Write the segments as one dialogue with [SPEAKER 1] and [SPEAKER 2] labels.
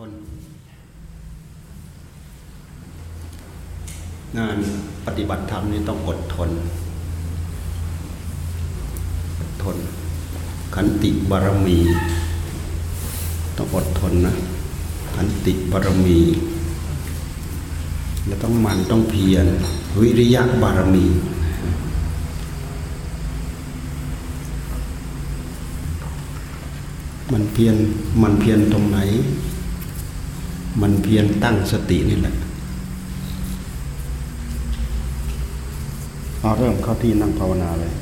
[SPEAKER 1] ทนงานปฏิบัติธรรมนี่ต้องอดทน อดทน ขันติบารมี ต้องอดทนนะขันติบารมีแล้วต้องมันต้องเพียรวิริยะบารมี มันเพียรมันเพียรตรงไหน มันเพียรตั้งสตินี่แหละเอาเริ่มเข้าที่นั่งภาวนาเลย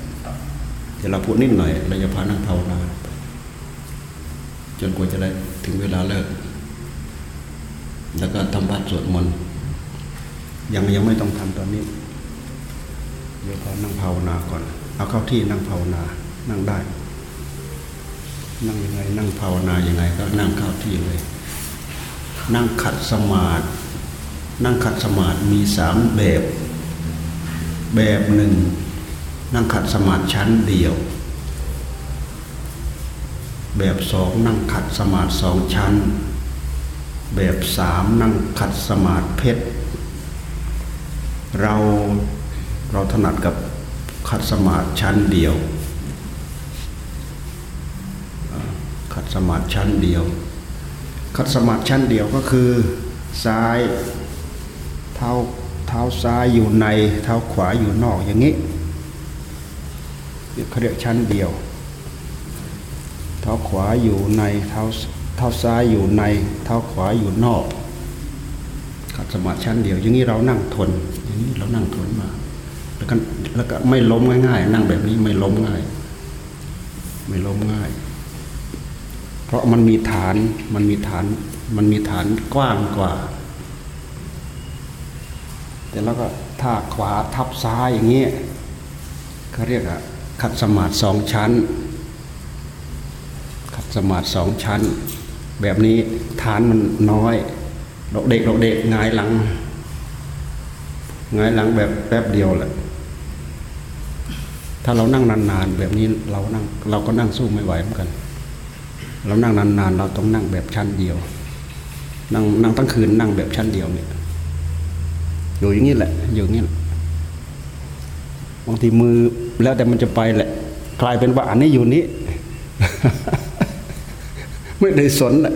[SPEAKER 1] เดี๋ยวเราพูดนิดหน่อยเราจะพานั่งภาวนา จนกว่าจะได้ถึงเวลาเลิก แล้วก็ทำบัตรสวดมนต์ยังยังไม่ต้องทำตอนนี้ เดี๋ยวพานั่งภาวนาก่อน เอาเข้าที่นั่งภาวนา นั่งได้ นั่งยังไง นั่งภาวนายังไง ก็นั่งเข้าที่เลย นั่งขัดสมาธินั่งขัดสมาธิมีสามแบบ แบบหนึ่ง นั่งขัดสมาธิชั้นเดียว แบบสองนั่งขัดสมาธิสองชั้น แบบสามนั่งขัดสมาธิเพชรเราเราถนัดกับขัดสมาธิชั้นเดียว ขัดสมาธิชั้นเดียว ขัดสมาธิชั้นเดียวก็คือซ้ายเท้าเท้าซ้ายอยู่ในเท้าขวาอยู่นอกอย่างนี้เขาเรียกชั้นเดียว เท้าขวาอยู่ในเท้าเท้าซ้ายอยู่ในเท้าขวาอยู่นอกขัดสมาธิชั้นเดียว อย่างนี้เรานั่งทน อย่างนี้เรานั่งทนมา แล้วก็แล้วก็ไม่ล้มง่ายๆ นั่งแบบนี้ไม่ล้มง่าย ไม่ล้มง่าย ราะมันมีฐานมันมีฐาน มันมีฐานกว้างกว่า แต่แล้วก็ถ้าขวาทับซ้ายอย่างนี้เขาเรียกอะขัดสมาธิสองชั้น ขัดสมาธิสองชั้น แบบนี้ฐานมันน้อยดอกเด็กดอกเด็กงายหลังงายหลังแบบแป๊บเดียวแหละถ้าเรานั่งนานๆแบบนี้เรานั่งเราก็นั่งสู้ไม่ไหวเหมือนกัน เรานั่งนานๆ เราต้องนั่งแบบชั้นเดียว นั่งนั่งตั้งคืนนั่งแบบชั้นเดียวเนี่ยอยู่อย่างนี้แหละอยู่อย่างนี้บางทีมือแล้วแต่มันจะไปแหละกลายเป็นว่าอันนี้อยู่นี้ ไม่ได้สนแหละ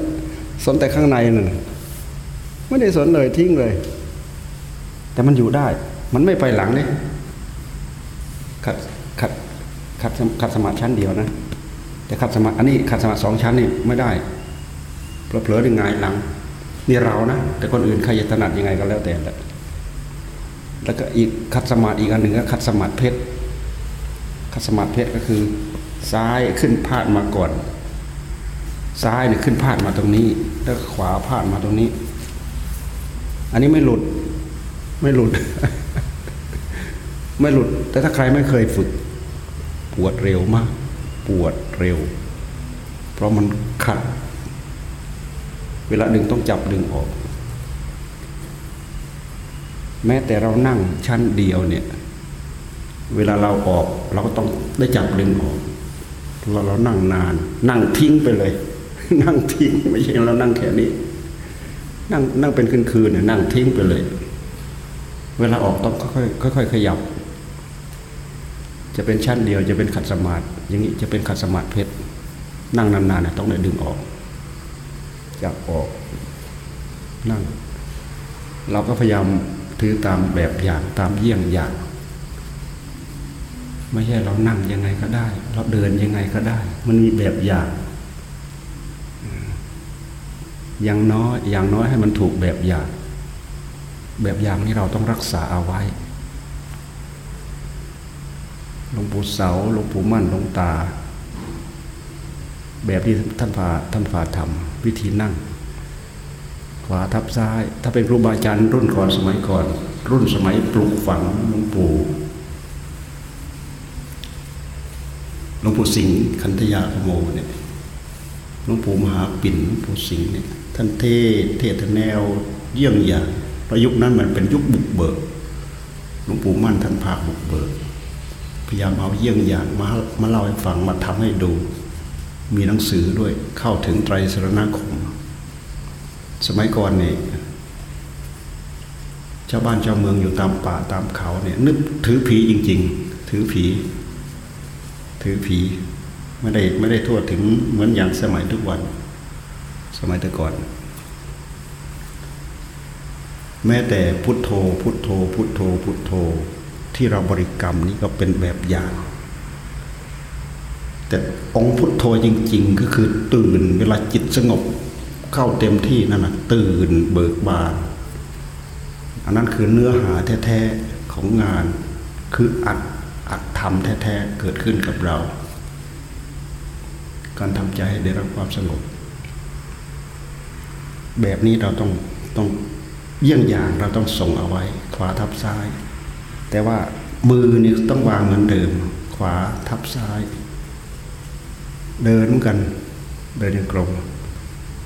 [SPEAKER 1] สนแต่ข้างในนั่นไม่ได้สนเลยทิ้งเลย แต่มันอยู่ได้ มันไม่ไปหลังเนี่ยขัดขัดขัดขัดสมาธิชั้นเดียวนะ แต่ขัดสมาธิอันนี้ขัดสมาธิสองชั้นนี่ไม่ได้เผลอๆได้งายหลังนี่เรานะแต่คนอื่นใครจะถนัดยังไงก็แล้วแต่แหละแล้วก็อีกขัดสมาธิอีกอันหนึ่งก็ขัดสมาธิเพชรขัดสมาธิเพชรก็คือ ซ้ายขึ้นพาดมาก่อน ซ้ายเนี่ยขึ้นพาดมาตรงนี้ แล้วขวาพาดมาตรงนี้ อันนี้ไม่หลุดไม่หลุด ไม่หลุด แต่ถ้าใครไม่เคยฝึก ปวดเร็วมาก ปวด เร็ว เพราะมันขัด เวลาดึงต้องจับดึงออก แม้แต่เรานั่งชั้นเดียวเนี่ย เวลาเราออกเราก็ต้องได้จับดึงออกเราเรานั่งนาน นั่งทิ้งไปเลย นั่งทิ้งไม่ใช่เรานั่งแค่นี้ นั่งนั่งเป็นคืนคืนเนี่ยนั่งทิ้งไปเลย เวลาออกต้องค่อยๆค่อยขยับ จะเป็นชั้นเดียวจะเป็นขัดสมาธิอย่างนี้จะเป็นขัดสมาธิเพชรนั่งนานๆเนี่ยต้องได้ดึงออก จับออก นั่ง เราก็พยายามถือตามแบบอย่างตามเยี่ยงอย่าง ไม่ใช่เรานั่งยังไงก็ได้ เราเดินยังไงก็ได้ มันมีแบบอย่างอย่างน้อยอย่างน้อยให้มันถูกแบบอย่าง แบบอย่างนี้เราต้องรักษาเอาไว้ หลวงปู่เสาหลวงปู่มั่นหลวงตา แบบที่ท่านพาท่านพาทำวิธีนั่ง ขวาทับซ้าย ถ้าเป็นครูบาอาจารย์รุ่นก่อนสมัยก่อน รุ่นสมัยปลูกฝังหลวงปู่หลวงปู่สิงห์คันธยาขโมเนี่ยหลวงปู่มหาปิ่นหลวงปู่สิงห์เนี่ยท่านเทศเทศแนวเยี่ยงอย่างประยุคนั้นมันเป็นยุคบุกเบิกหลวงปู่มั่นท่านพาบุกเบิก พยายามเอาเยี่ยงอย่างมามาเล่าให้ฟังมาทำให้ดู มีหนังสือด้วยเข้าถึงไตรสรณคม สมัยก่อนเนี่ยชาวบ้านชาวเมืองอยู่ตามป่าตามเขาเนี่ยนึกถือผีจริง ๆ ถือผี ถือผีไม่ได้ไม่ได้ทั่วถึงเหมือนอย่างสมัยทุกวัน สมัยแต่ก่อน แม้แต่พุทโธ พุทโธ พุทโธ พุทโธ ที่เราบริกรรมนี่ก็เป็นแบบอย่าง แต่องค์พุทโธจริง ๆ ก็คือตื่นเวลาจิตสงบเข้าเต็มที่นั่นนะตื่นเบิกบานอันนั้นคือเนื้อหาแท้ๆของงาน คืออัดอัดทำแท้ๆเกิดขึ้นกับเรา การทำใจให้ได้รับความสงบ แบบนี้เราต้องต้องเยี่ยงอย่างเราต้องส่งเอาไว้ ขวาทับซ้าย แต่ว่ามือนี่ต้องวางเหมือนเดิม ขวาทับซ้าย เดินเหมือนกัน เดินยังกลม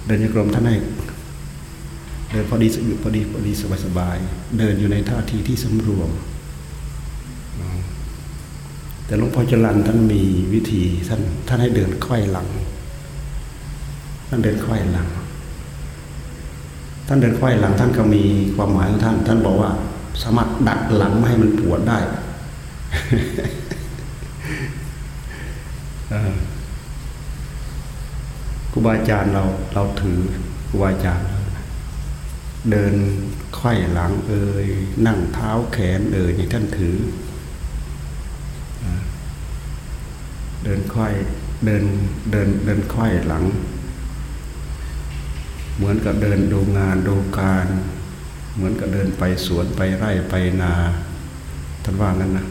[SPEAKER 1] เดินยังกลมท่านให้เดินพอดีพอดีพอดีสบายสบาย เดินอยู่ในท่าทีที่สำรวม แต่หลวงพ่อจรันท่านมีวิธีท่านท่านให้เดินไขว้หลัง ท่านเดินไขว้หลัง ท่านเดินไขว้หลังท่านก็มีความหมายของท่าน ท่านบอกว่า สามารถดัดหลังไม่ให้มันปวดได้ครูบาอาจารย์เราเราถือครูบาอาจารย์ เดินไขว้หลังเอ่ยนั่งเท้าแขนเอ่ยนี่ท่านถือ เดินไขว้เดินเดินเดินไขว้หลัง เหมือนกับเดินดูงานดูการ เหมือนกับเดินไปสวนไปไร่ไปนาท่านว่างั้นนะ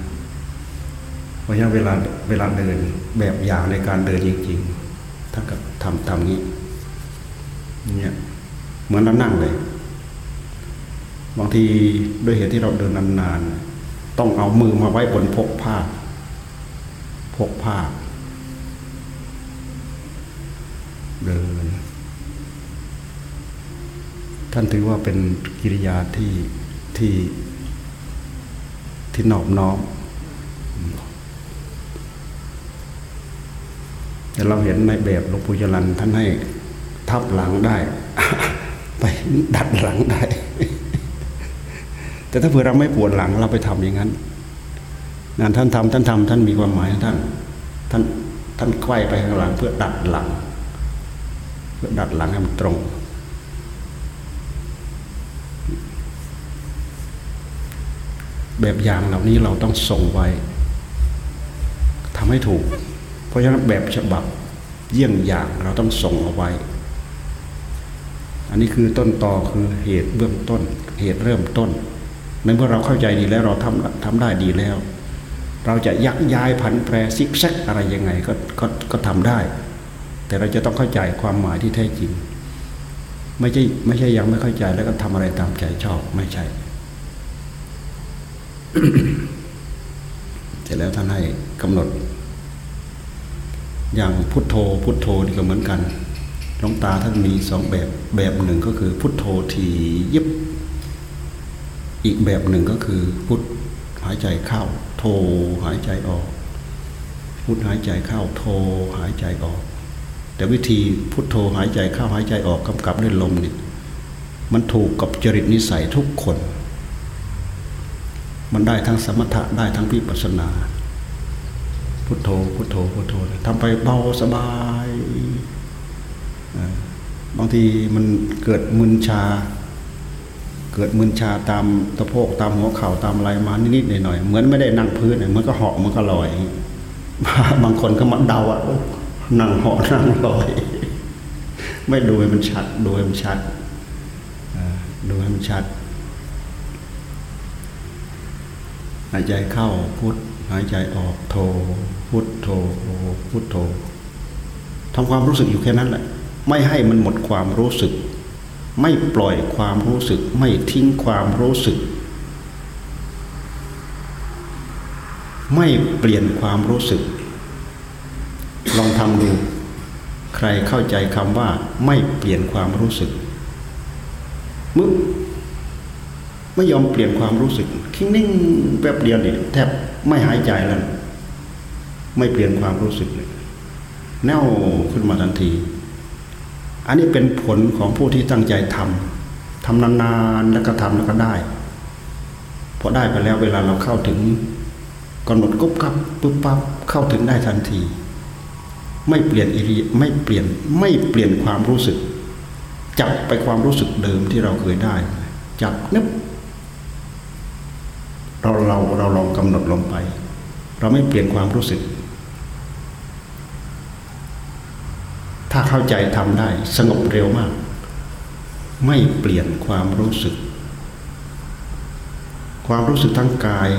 [SPEAKER 1] เพราะฉะนั้นเวลาเวลาเดินแบบอย่างในการเดินจริงๆท่านก็ทำทำงี้เนี่ยเหมือนเรานั่งเลย บางทีด้วยเหตุที่เราเดินนานๆต้องเอามือมาไว้บนพกผ้าพกผ้าเดิน ท่านถือว่าเป็นกิริยาที่ที่ที่นอบน้อมแต่เราเห็นในแบบหลวงปู่จรันท่านให้ทับหลังได้ ไปดัดหลังได้ แต่ถ้าเผื่อเราไม่ปวดหลังเราไปทำอย่างนั้นงานท่านทำท่านทำท่านมีความหมายท่าน ท่านท่านไขว้ไปข้างหลังเพื่อดัดหลัง เพื่อดัดหลังให้มันตรง แบบอย่างเหล่านี้เราต้องส่งไว้ทำให้ถูก เพราะฉะนั้นแบบฉบับเยี่ยงอย่างเราต้องส่งเอาไว้ อันนี้คือต้นตอคือเหตุเบื้องต้น เหตุเริ่มต้นในเมื่อเราเข้าใจดีแล้วเราทำทำได้ดีแล้ว เราจะยักย้ายผันแปรซิกแซกอะไรยังไงก็ก็ก็ทำได้ แต่เราจะต้องเข้าใจความหมายที่แท้จริง ไม่ใช่ไม่ใช่ยังไม่เข้าใจแล้วก็ทำอะไรตามใจชอบไม่ใช่ เสร็จแล้วท่านให้กำหนด อย่างพุทโธ พุทโธนี่ก็เหมือนกันหลวงตาท่านมีสองแบบแบบหนึ่งก็คือ พุทโธทียิบ อีกแบบหนึ่งก็คือ พุทหายใจเข้าโทหายใจออก พุทหายใจเข้าโทหายใจออก แต่วิธีพุทโธหายใจเข้าหายใจออกกำกับด้วยลมเนี่ยมันถูกกับจริตนิสัยทุกคน มันได้ทั้งสมถะได้ทั้งวิปัสนา พุทโธพุทโธพุทโธทำไปเบาสบายบางทีมันเกิดมึนชา เกิดมึนชาตามตะโพกตามหัวเข่าตามอะไรมานิดๆหน่อยๆเหมือนไม่ได้นั่งพื้นเนี่ยมันก็เหาะมันก็ลอยบางคนก็มาเดาอะนั่งเหาะนั่งลอย ไม่ดูให้มันชัดดูให้มันชัดดูให้มันชัด หายใจเข้าพุทหายใจออกโทพุทโทพุทโททำความรู้สึกอยู่แค่นั้นแหละ ไม่ให้มันหมดความรู้สึก ไม่ปล่อยความรู้สึก ไม่ทิ้งความรู้สึก ไม่เปลี่ยนความรู้สึก ลองทำดูใครเข้าใจคำว่า ไม่เปลี่ยนความรู้สึกมึก ไม่ยอมเปลี่ยนความรู้สึกคิงนิ่งแป๊บเดียวเนี่ยแทบไม่หายใจแล้วไม่เปลี่ยนความรู้สึกเลยแน่วขึ้นมาทันที อันนี้เป็นผลของผู้ที่ตั้งใจทำทำนานๆแล้วก็ทำแล้วก็ได้พอได้ไปแล้วเวลาเราเข้าถึงกำหนดกุ๊บกับปุ๊บปั๊บเข้าถึงได้ทันที ไม่เปลี่ยนอิริไม่เปลี่ยนไม่เปลี่ยนความรู้สึก จับไปความรู้สึกเดิมที่เราเคยได้ จับนึบ เราเราเราลองกำหนดลงไป เราไม่เปลี่ยนความรู้สึก ถ้าเข้าใจทำได้ สงบเร็วมาก ไม่เปลี่ยนความรู้สึก ความรู้สึกทั้งกาย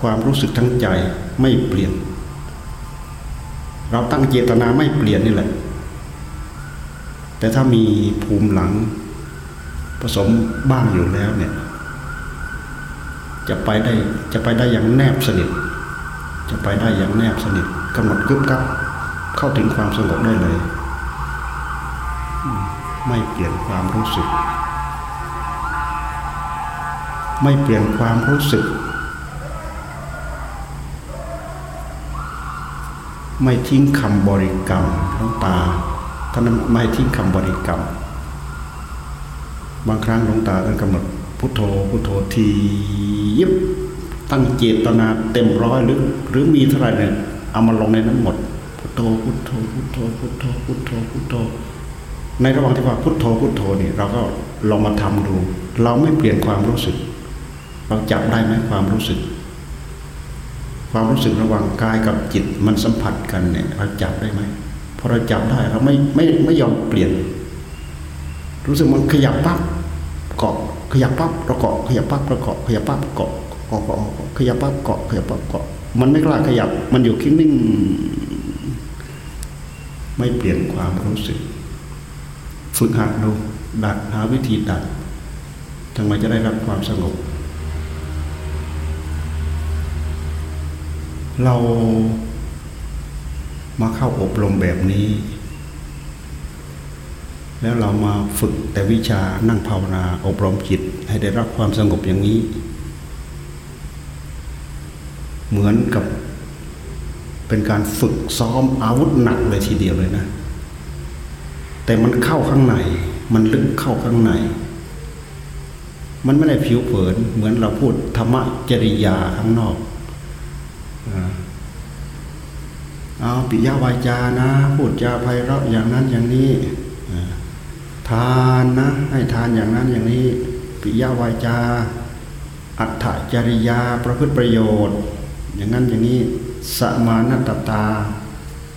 [SPEAKER 1] ความรู้สึกทั้งใจไม่เปลี่ยน เราตั้งเจตนาไม่เปลี่ยนนี่แหละ แต่ถ้ามีภูมิหลังผสมบ้างอยู่แล้วเนี่ย จะไปได้จะไปได้อย่างแนบสนิท จะไปได้อย่างแนบสนิทกำหนดกึบกับเข้าถึงความสงบได้เลย ไม่เปลี่ยนความรู้สึก ไม่เปลี่ยนความรู้สึก ไม่ทิ้งคำบริกรรมทั้งตาท่านไม่ทิ้งคำบริกรรม บางครั้งหลวงตาท่านกำหนด พุทโธพุทโธทียิบตั้งเจตนาเต็มร้อยหรือหรือมีเท่าไหร่เนี่ยเอามาลงในนั้นหมด พุทโธพุทโธพุทโธพุทโธพุทโธพุทโธในระหว่างที่ว่าพุทโธพุทโธนี่เราก็ลองมาทำดู เราไม่เปลี่ยนความรู้สึก เราจับได้ไหมความรู้สึก ความรู้สึกระหว่างกายกับจิตมันสัมผัสกันเนี่ยเราจับได้ไหมพอเราจับได้เราไม่ไม่ไม่ยอมเปลี่ยน รู้สึกมันขยับปั๊บเกาะ ขยับปั๊บเราเกาะขยับปั๊บเราเกาะขยับปั๊บเกาะเกาะเกาะขยับปั๊บเกาะขยับปั๊บเกาะมันไม่กล้าขยับ มันอยู่คิ้งนิ่ง ไม่เปลี่ยนความรู้สึก ฝึกหัดดูดัดหาวิธีดัดทำไมจะได้รับความสงบ เรามาเข้าอบรมแบบนี้ แล้วเรามาฝึกแต่วิชานั่งภาวนาอบรมจิต ให้ได้รับความสงบอย่างนี้ เหมือนกับเป็นการฝึกซ้อมอาวุธหนักเลยทีเดียวเลยนะ แต่มันเข้าข้างใน มันลึกเข้าข้างใน มันไม่ได้ผิวเผิน เหมือนเราพูดธรรมจริยาข้างนอกเอาปิยวาจานะ พูดจาไพเราะอย่างนั้นอย่างนี้านนะ ให้ทานอย่างนั้นอย่างนี้ปิยวาจา อัตถจริยาประพฤติประโยชน์ อย่างนั้นอย่างนี้สมานตตา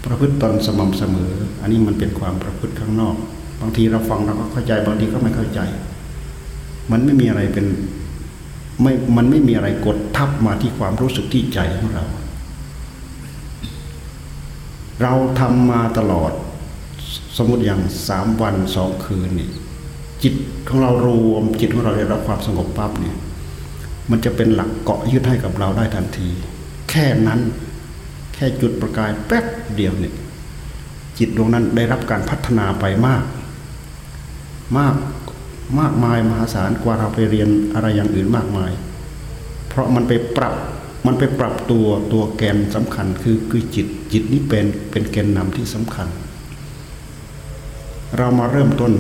[SPEAKER 1] ประพฤติตนสม่ำเสมอ อันนี้มันเป็นความประพฤติข้างนอก บางทีเราฟังเราก็เข้าใจบางทีก็ไม่เข้าใจ มันไม่มีอะไรเป็นไม่มันไม่มีอะไรกดทับมาที่ความรู้สึกที่ใจของเรา เราทำมาตลอด สมมติอย่างสามวันสองคืนนี่จิตของเรารวมจิตของเราได้รับความสงบปั๊บเนี่ยมันจะเป็นหลักเกาะยึดให้กับเราได้ทันที แค่นั้นแค่จุดประกายแป๊บเดียวเนี่ยจิตดวงนั้นได้รับการพัฒนาไปมาก มากมากมายมหาศาลกว่าเราไปเรียนอะไรอย่างอื่นมากมาย เพราะมันไปปรับมันไปปรับตัวตัวแกนสำคัญคือคือจิตจิตนี้เป็นเป็นแกนนำที่สำคัญ เรามาเริ่มต้น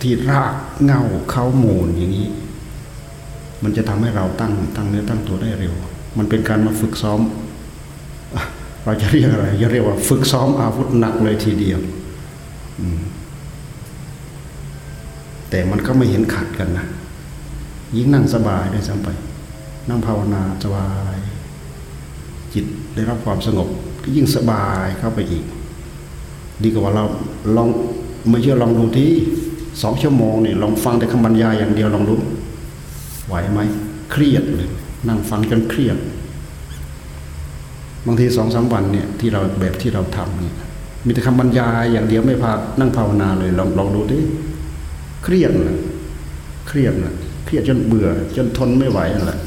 [SPEAKER 1] ที่รากเงาเขามูลอย่างนี้ มันจะทำให้เราตั้งตั้งเนื้อตั้งตัวได้เร็ว มันเป็นการมาฝึกซ้อม เราจะเรียกอะไรจะเรียกว่า ฝึกซ้อมอาวุธหนักเลยทีเดียวแต่มันก็ไม่เห็นขัดกันนะยิ่งนั่งสบายได้ซ้ำไป นั่งภาวนาสบาย จิตได้รับความสงบก็ยิ่งสบายเข้าไปอีก ดีกว่าเราลอง ไม่เชื่อลองดูที่สองชั่วโมงเนี่ยลองฟังแต่คำบรรยายอย่างเดียวลองดูไหวไหมเครียดเลยนั่งฟังจนเครียด บางทีสองสามวันเนี่ยที่เราแบบที่เราทำเนี่ยมีแต่คำบรรยายอย่างเดียวไม่พานั่งภาวนาเลยลองลองดูดิเครียดนะเครียดนะเครียดจนเบื่อ จนทนไม่ไหวนั่นแหละ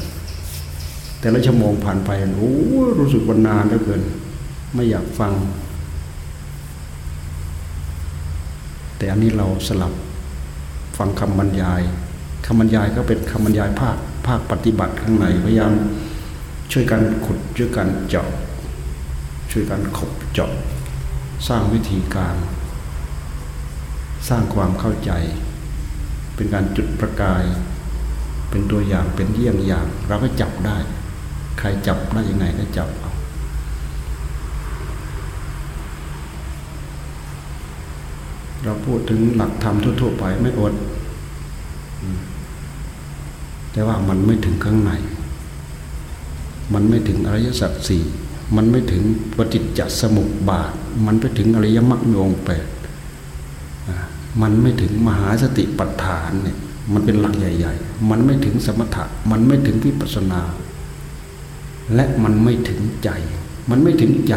[SPEAKER 1] แต่ละชั่วโมงผ่านไปโอ้รู้สึกว่านานเหลือเกิน ไม่อยากฟัง แต่อันนี้เราสลับฟังคำบรรยายคำบรรยายก็เป็นคำบรรยายภาคภาคปฏิบัติข้างในพยายามช่วยกันขุดช่วยกันเจาะช่วยกันขบเจาะสร้างวิธีการ สร้างความเข้าใจ เป็นการจุดประกาย เป็นตัวอย่างเป็นเยี่ยงอย่าง เราก็จับได้ ใครจับได้ยังไงก็จับเอา เราพูดถึงหลักธรรมทั่วๆไปไม่อด แต่ว่ามันไม่ถึงข้างใน มันไม่ถึงอริยสัจสี่มันไม่ถึงปฏิจจสมุปบาท มันไม่ถึงอริยมรรคมีองค์แปดมันไม่ถึงมหาสติปัฏฐานเนี่ยมันเป็นหลักใหญ่ ๆ มันไม่ถึงสมถะ มันไม่ถึงวิปัสนา และมันไม่ถึงใจ มันไม่ถึงใจ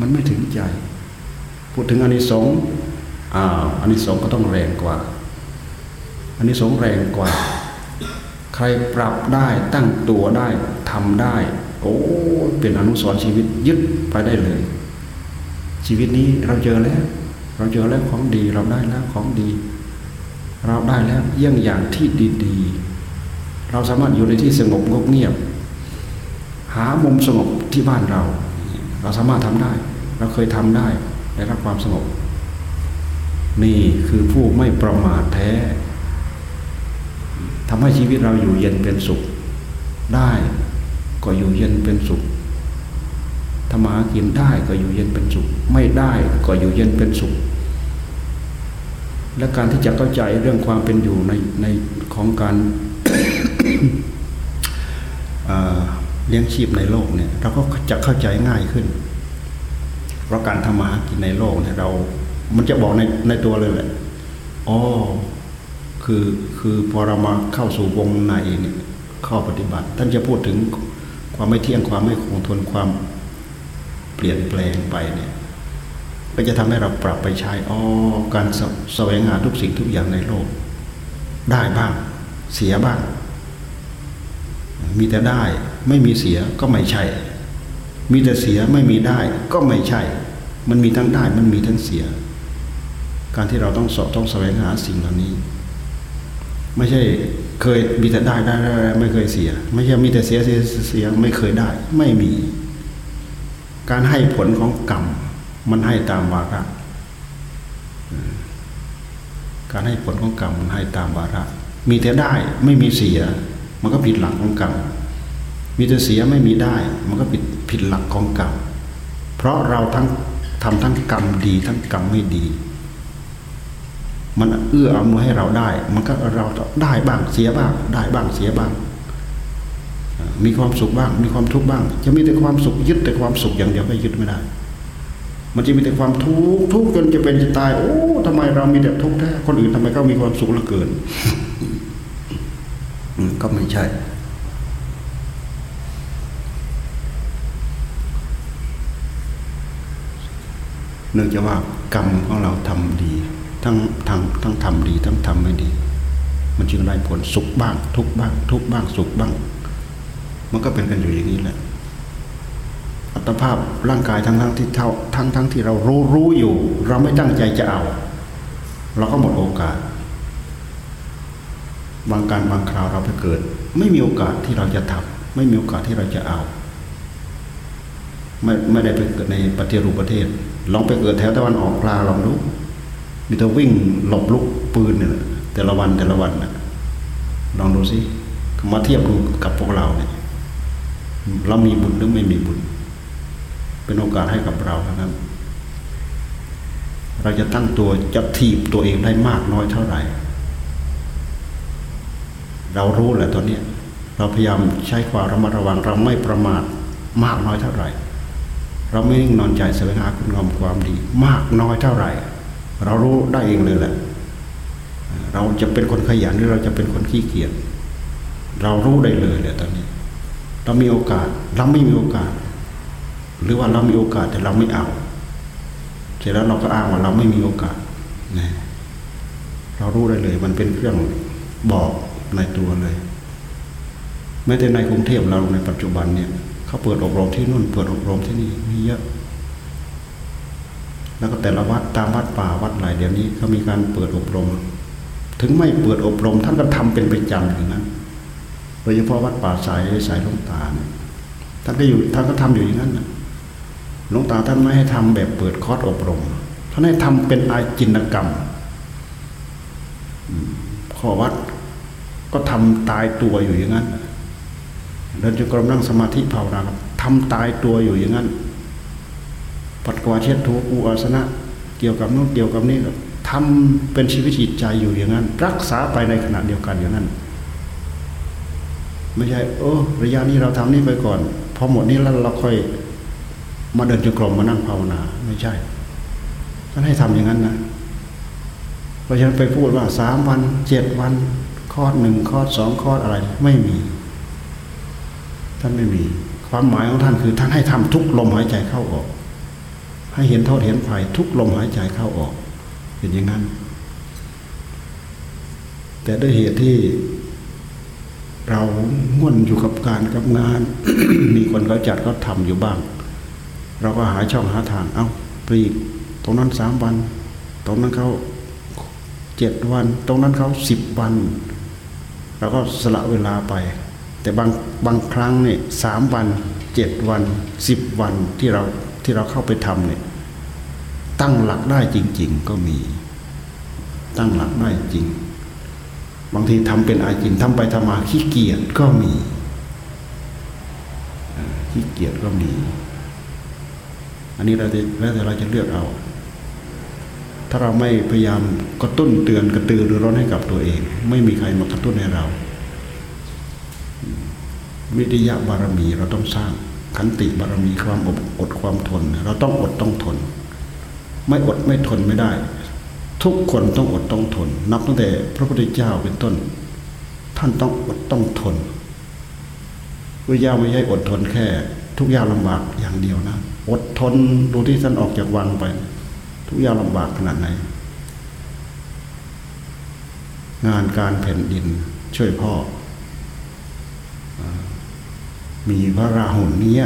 [SPEAKER 1] มันไม่ถึงใจ พูดถึงอานิสงส์อ้าวอานิสงส์ก็ต้องแรงกว่าอานิสงส์แรงกว่า ใครปรับได้ตั้งตัวได้ทำได้ โอ้เป็นอนุสรณ์ชีวิตยึดไปได้เลย ชีวิตนี้เราเจอแล้ว เราเจอแล้วของดีเราได้แล้วของดี เราได้แล้วเยี่ยงอย่างที่ดีๆ เราสามารถอยู่ในที่สงบงบเงียบ หามุมสงบที่บ้านเรา เราสามารถทำได้ เราเคยทำได้ ได้รับความสงบ นี่คือผู้ไม่ประมาทแท้ทำให้ชีวิตเราอยู่เย็นเป็นสุข ได้ก็อยู่เย็นเป็นสุขทำมาหากินได้ก็อยู่เย็นเป็นสุข ไม่ได้ก็อยู่เย็นเป็นสุข และการที่จะเข้าใจเรื่องความเป็นอยู่ในในของการเลี้ยงชีพในโลกเนี่ย เราก็จะเข้าใจง่ายขึ้น เพราะการทำมาหากินในโลกเนี่ยเรา มันจะบอกในในตัวเลยแหละอ๋อคือคือพอเรามาเข้าสู่วงในเนี่ยข้อปฏิบัติ ท่านจะพูดถึงความไม่เที่ยงความไม่คงทนความเปลี่ยนแปลงไปเนี่ย ก็จะทำให้เราปรับไปใช้อ๋อการสแสวงหาทุกสิ่งทุกอย่างในโลก ได้บ้าง เสียบ้าง มีแต่ได้ไม่มีเสียก็ไม่ใช่ มีแต่เสียไม่มีได้ก็ไม่ใช่ มันมีทั้งได้มันมีทั้งเสีย การที่เราต้องสอบต้องแสวงหาสิ่งเหล่านี้ ไม่ใช่เคยมีแต่ได้ได้ได้ไม่เคยเสีย ไม่ใช่มีแต่เสียเสียเสียไม่เคยได้ ไม่มี การให้ผลของกรรมมันให้ตามวาระการให้ผลของกรรมมันให้ตามวาระ มีแต่ได้ไม่มีเสีย มันก็ผิดหลักของกรรม มีแต่เสียไม่มีได้ มันก็ผิดผิดหลักของกรรมเพราะเราทั้งทำทั้งกรรมดีทั้งกรรมไม่ดี มันเอื้ออำนวยให้เราได้ มันก็เราได้บ้างเสียบ้าง ได้บ้างเสียบ้าง มีความสุขบ้าง มีความทุกข์บ้าง จะมีแต่ความสุขยึดแต่ความสุขอย่างเดียวก็ยึดไม่ได้ มันจะมีแต่ความทุกข์ทุกข์จนจะเป็นจะตาย โอ้ทำไมเรามีแต่ทุกข์แท้คนอื่นทำไมเขามีความสุขเหลือเกินก็ไม่ใช่ เนื่องจากว่ากรรมของเราทำดี ทั้งทางทั้งทำดี ทั้งทำไม่ดี มันจึงได้ผลสุขบ้าง ทุกบ้าง ทุกบ้างสุขบ้าง มันก็เป็นกันอยู่อย่างนี้แหละอัตภาพร่างกายทั้งทั้งที่เท่าทั้งทั้งที่เรารู้รู้อยู่ เราไม่ตั้งใจจะเอา เราก็หมดโอกาส บางการบางคราวเราไปเกิด ไม่มีโอกาสที่เราจะทำไม่มีโอกาสที่เราจะเอา ไม่ไม่ได้ไปเกิดในประเทศรูปประเทศ ลองไปเกิดแถวตะวันออกกลางลองดูมีแต่วิ่งหลบลุกปืนเนี่ยแต่ละวันแต่ละวันนะลองดูสิมาเทียบดูกับพวกเราเนี่ยเรามีบุญหรือไม่มีบุญ เป็นโอกาสให้กับเราเท่านั้น เราจะตั้งตัวจะทีบตัวเองได้มากน้อยเท่าไหร่ เรารู้แหละตอนนี้เราพยายามใช้ความระมัดระวังเราไม่ประมาทมากน้อยเท่าไหร่ เราไม่นิ่งนอนใจแสวงหาคุณงามความดี มากน้อยเท่าไหร่ เรารู้ได้เองเลยแหละ เราจะเป็นคนขยันหรือเราจะเป็นคนขี้เกียจเรารู้ได้เลยแหละตอนนี้ เรามีโอกาสเราไม่มีโอกาส หรือว่าเรามีโอกาสแต่เราไม่เอา เสร็จแล้วเราก็อ้างว่าเราไม่มีโอกาสนะเรารู้ได้เลย มันเป็นเครื่องบอกในตัวเลยแม้แต่ในกรุงเทพเราในปัจจุบันเนี่ย เขาเปิดอบรมที่นู่น เปิดอบรมที่นี่มีเยอะ แล้วก็แต่ละวัดตามวัดป่าวัดไหลเดี๋ยวนี้เขามีการเปิดอบรม ถึงไม่เปิดอบรมท่านก็ทำเป็นประจำอย่างนั้นโดยเฉพาะวัดป่าสายสายหลวงตาเนี่ยท่านก็อยู่ท่านก็ทำอยู่อย่างนั้นนะหลวงตาท่านไม่ให้ทำแบบเปิดคอร์สอบรมท่านให้ทำเป็นอาจินกรรมข้อวัดก็ทำตายตัวอยู่อย่างนั้น เดินจงกรมนั่งสมาธิภาวนาทำตายตัวอยู่อย่างนั้นปัดกวาเช็ดถูกูอาสนะ เกี่ยวกับนู้นเกี่ยวกับนี้ทำเป็นชีวิตจิตใจอยู่อย่างนั้น รักษาไปในขณะเดียวกันอย่างนั้น ไม่ใช่โอ้ระยะนี้เราทำนี่ไปก่อนพอหมดนี้แล้วเราค่อยมาเดินจงกรมมานั่งภาวนา ไม่ใช่ท่านให้ทำอย่างนั้นนะเพราะฉะนั้นไปพูดว่าสามวันเจ็ดวันข้อหนึ่งข้อสองข้ออะไร ไม่มี ท่านไม่มี ความหมายของท่านคือท่านให้ทำทุกลมหายใจเข้าออก ให้เห็นโทษเห็นภัยทุกลมหายใจเข้าออก เป็นอย่างนั้น แต่ด้วยเหตุที่เราง่วนอยู่กับการกับงาน มีคนเขาจัดเขาทำอยู่บ้าง เราก็หาช่องหาทางเอาปรีกตรงนั้นสามวัน ตรงนั้นเขาเจ็ดวัน ตรงนั้นเขาสิบวัน เราก็สละเวลาไป แต่บางบางครั้งเนี่ยสามวันเจ็ดวันสิบวันที่เราที่เราเข้าไปทำเนี่ยตั้งหลักได้จริง ๆ ก็มี ตั้งหลักได้จริง บางทีทำเป็นอาจินทำไปทำมาขี้เกียจก็มีขี้เกียจก็มี อันนี้เราจะแล้วแต่เราจะเลือกเอา ถ้าเราไม่พยายามกระตุ้นเตือนกระตือรือร้นให้กับตัวเอง ไม่มีใครมากระตุ้นให้เรา วิทยาบารมีเราต้องสร้าง ขันติบารมีความอดอดความทน เราต้องอดต้องทน ไม่อดไม่ทนไม่ได้ ทุกคนต้องอดต้องทน นับตั้งแต่พระพุทธเจ้าเป็นต้น ท่านต้องอดต้องทนพระเจ้าไม่ใช่อดทนแค่ ทุกอย่างลำบากอย่างเดียวนะอดทนดูที่ท่านออกจากวังไป ทุกอย่างลำบากขนาดไหนงานการแผ่นดินช่วยพ่อ มีพระราหุลนี้ย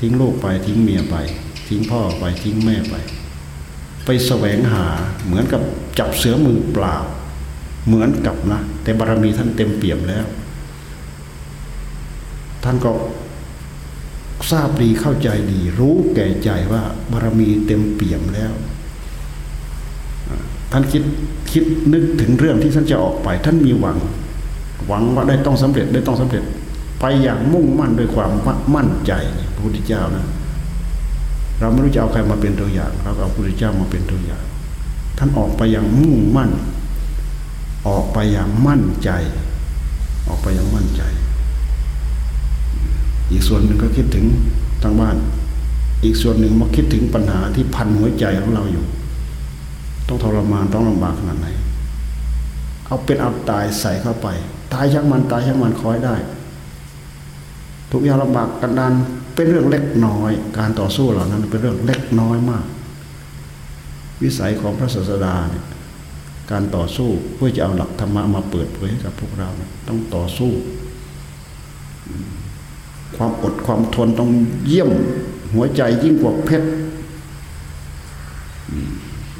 [SPEAKER 1] ทิ้งลูกไปทิ้งเมียไป ทิ้งพ่อไปทิ้งแม่ไป ไปแสวงหาเหมือนกับจับเสือมือเปล่า เหมือนกับนะแต่บารมีท่านเต็มเปี่ยมแล้ว ท่านก็ทราบดีเข้าใจดี รู้แก่ใจว่าบารมีเต็มเปี่ยมแล้ว ท่านคิดคิดนึกถึงเรื่องที่ท่านจะออกไป ท่านมีหวัง หวังว่าได้ต้องสำเร็จได้ต้องสำเร็จ ไปอย่างมุ่งมั่นด้วยความมั่นใจพระพุทธเจ้านะเราไม่รู้จะเอาใครมาเป็นตัวอย่างเราก็เอาพระพุทธเจ้ามาเป็นตัวอย่าง ท่านออกไปอย่างมุ่งมั่น ออกไปอย่างมั่นใจ ออกไปอย่างมั่นใจ อีกส่วนหนึ่งก็คิดถึงทางบ้าน อีกส่วนหนึ่งมาคิดถึงปัญหาที่พันหัวใจของเราอยู่ ต้องทรมานต้องลำบากขนาดไหนเอาเป็นเอาตายใส่เข้าไป ตายชักมันตายชักมันคอยได้ ทุกอย่างลำบากกันดานเป็นเรื่องเล็กน้อย การต่อสู้เหล่านั้นเป็นเรื่องเล็กน้อยมาก วิสัยของพระศาสดาเนี่ยการต่อสู้เพื่อจะเอาหลักธรรมะมาเปิดเผยให้กับพวกเราต้องต่อสู้ ความอดความทนต้องเยี่ยมหัวใจยิ่งกว่าเพชร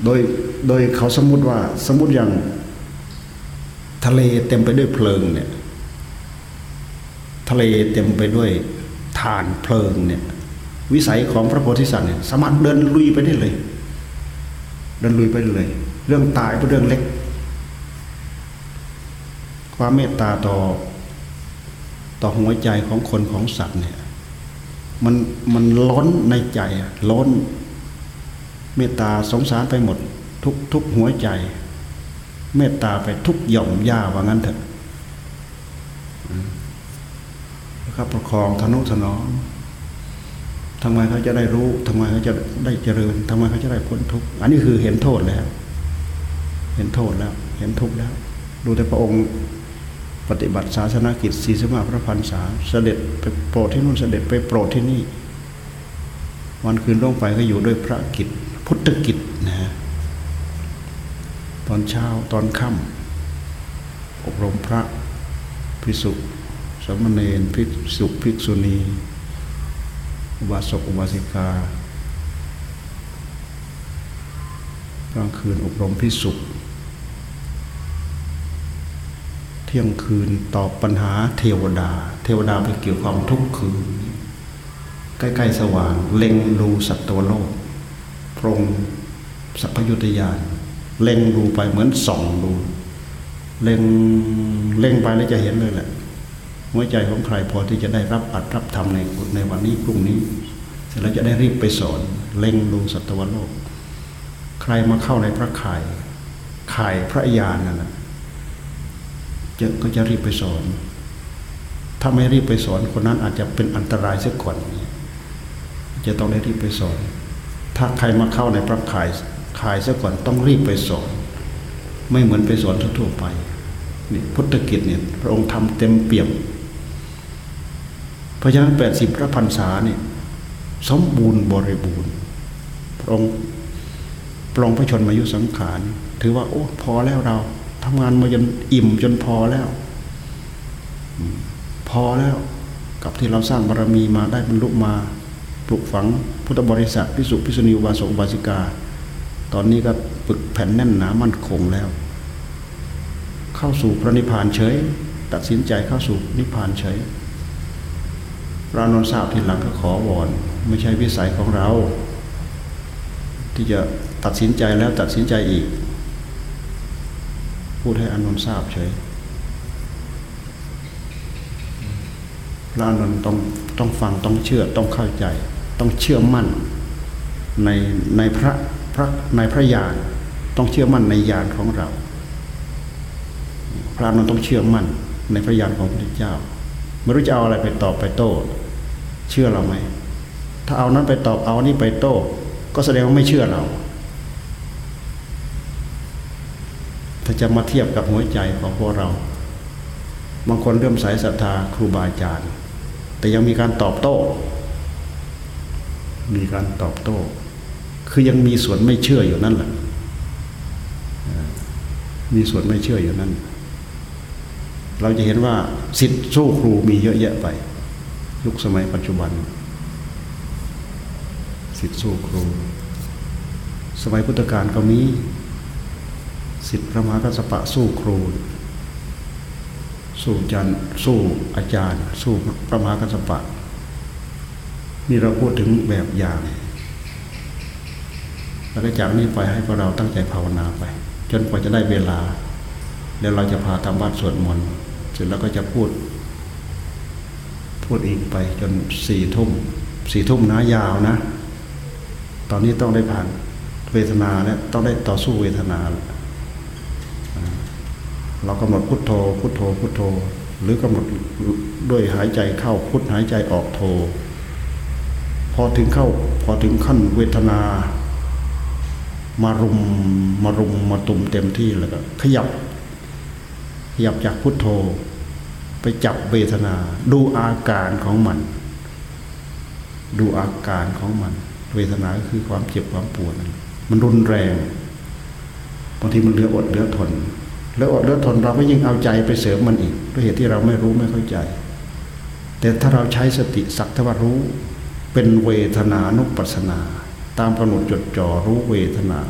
[SPEAKER 1] โดยโดยเขาสมมติว่าสมมติอย่างทะเลเต็มไปด้วยเพลิงเนี่ย ทะเลเต็มไปด้วยฐานเพลิงเนี่ยวิสัยของพระโพธิสัตว์เนี่ยสามารถเดินลุยไปได้เลย เดินลุยไปเลย เรื่องตายเป็นเรื่องเล็ก ความเมตตาต่อต่อหัวใจของคนของสัตว์เนี่ยมันมันล้นในใจล้น เมตตาสงสารไปหมด ทุกทุกหัวใจ เมตตาไปทุกหย่อมย่าว่างั้นเถอะ คับประคองทนุถนอมทำไมเขาจะได้รู้ทำไมเขาจะได้เจริญทำไมเขาจะได้พ้นทุกข์อันนี้คือเห็นโทษแล้ว เห็นโทษแล้ว เห็นทุกข์แล้ว ดูแต่พระองค์ปฏิบัติศาสนากิจสีสิบห้าพระพันษาเสด็จไปโปรดที่นู่นเสด็จไปโปรดที่นี่ วันคืนล่วงไปก็อยู่ด้วยพระกิจ พุทธกิจนะ ตอนเช้าตอนค่ำอบรมพระพิสุ สมณเณรภิกษุภิกษุณีอุบาสกอุบาสิกากลางคืนอบรมพิสุเที่ยงคืนตอบปัญหาเทวดา เทวดาไปเกี่ยวความทุกข์คืน ใกล้ๆสว่าง เล็งดูสัตว์โลกปรงสัพพยุตยาน เล็งดูไปเหมือนส่องดู เล็งเล็งไปแล้วจะเห็นเลยแหละ หัวใจของใครพอที่จะได้รับอัดรับทำในในวันนี้พรุ่งนี้เสร็จแล้วจะได้รีบไปสอนเล็งดูสัตวโลก ใครมาเข้าในพระข่ายข่ายพระญาณนั่นนะจะก็จะรีบไปสอน ถ้าไม่รีบไปสอนคนนั้นอาจจะเป็นอันตรายเสียก่อนจะต้องได้รีบไปสอน ถ้าใครมาเข้าในพระข่ายข่ายเสียก่อนต้องรีบไปสอน ไม่เหมือนไปสอนทั่วไปนี่พุทธกิจเนี่ยพระองค์ทำเต็มเปี่ยม เพราะฉะนั้นแปดสิบพระพรรษาเนี่ยสมบูรณ์บริบูรณ์พระองค์ปรองพระชนมายุสังขาร ถือว่า โอ้พอแล้วเราทำงานมาจนอิ่มจนพอแล้ว พอแล้วกับที่เราสร้างบารรมีมาได้บรรลุมาปลูกฝังพุทธบริษัทพิสุพิสุณีวาสกบาสิกา ตอนนี้ก็ปึกแผ่นแน่นหนามั่นคงแล้ว เข้าสู่พระนิพพานเฉย ตัดสินใจเข้าสู่นิพพานเฉย พระนอนทราบทีหลังก็ขอวอน ไม่ใช่วิสัยของเรา ที่จะตัดสินใจแล้วตัดสินใจอีก พูดให้อานนท์ทราบเฉยพระอานนท์ต้องต้องฟังต้องเชื่อต้องเข้าใจ ต้องเชื่อมั่นในในพระพระในพระญาณต้องเชื่อมั่นในญาณของเรา พระอานนท์ต้องเชื่อมั่นในพระญาณของพระพุทธเจ้า ไม่รู้จะเอาอะไรไปตอบไปโต้ เชื่อเราไหมถ้าเอานั้นไปตอบเอานี้ไปโต้ ก็แสดงว่าไม่เชื่อเรา ถ้าจะมาเทียบกับหัวใจของพวกเรา บางคนเริ่มสายศรัทธาครูบาอาจารย์ แต่ยังมีการตอบโต้ มีการตอบโต้ คือยังมีส่วนไม่เชื่ออยู่นั่นแหละมีส่วนไม่เชื่ออยู่นั่น เราจะเห็นว่าสิทธิสู้ครูมีเยอะแยะไป ยุคสมัยปัจจุบัน สิทธิสู้ครู สมัยพุทธกาลก็มีสิทธิพระมหากัสปะสู้ครู สู้อาจารย์สู้อาจารย์ สู้พระมหากัสปะ นี่เราพูดถึงแบบอย่างแล้วก็จากนี้ไปให้พวกเราตั้งใจภาวนาไป จนกว่าจะได้เวลา แล้วเราจะพาทำวัดสวดมนต์ ร็จแล้วก็จะพูด พูดอีกไปจนสี่ทุ่มสี่ทุ่มนะยาวนะ ตอนนี้ต้องได้ผ่านเวทนาแล้วต้องได้ต่อสู้เวทนา เรากำหนดพุทโธ พุทโธ พุทโธ หรือกำหนดด้วยหายใจเข้าพุทหายใจออกโธ พอถึงเข้าพอถึงขั้นเวทนา มารุมมารุมมาตุมเต็มที่แล้วก็ขยับขยับจากพุทโธ ไปจับเวทนา ดูอาการของมัน ดูอาการของมัน เวทนาก็คือความเจ็บความปวดมันรุนแรงบางทีมันเหลืออดเหลือทน แล้วอดเหลือทนเราก็ยิ่งเอาใจไปเสริมมันอีกด้วยเหตุที่เราไม่รู้ไม่เข้าใจ แต่ถ้าเราใช้สติสักทวารู้ เป็นเวทนานุปัสสนา ตามกำหนดจดจ่อรู้เวทนา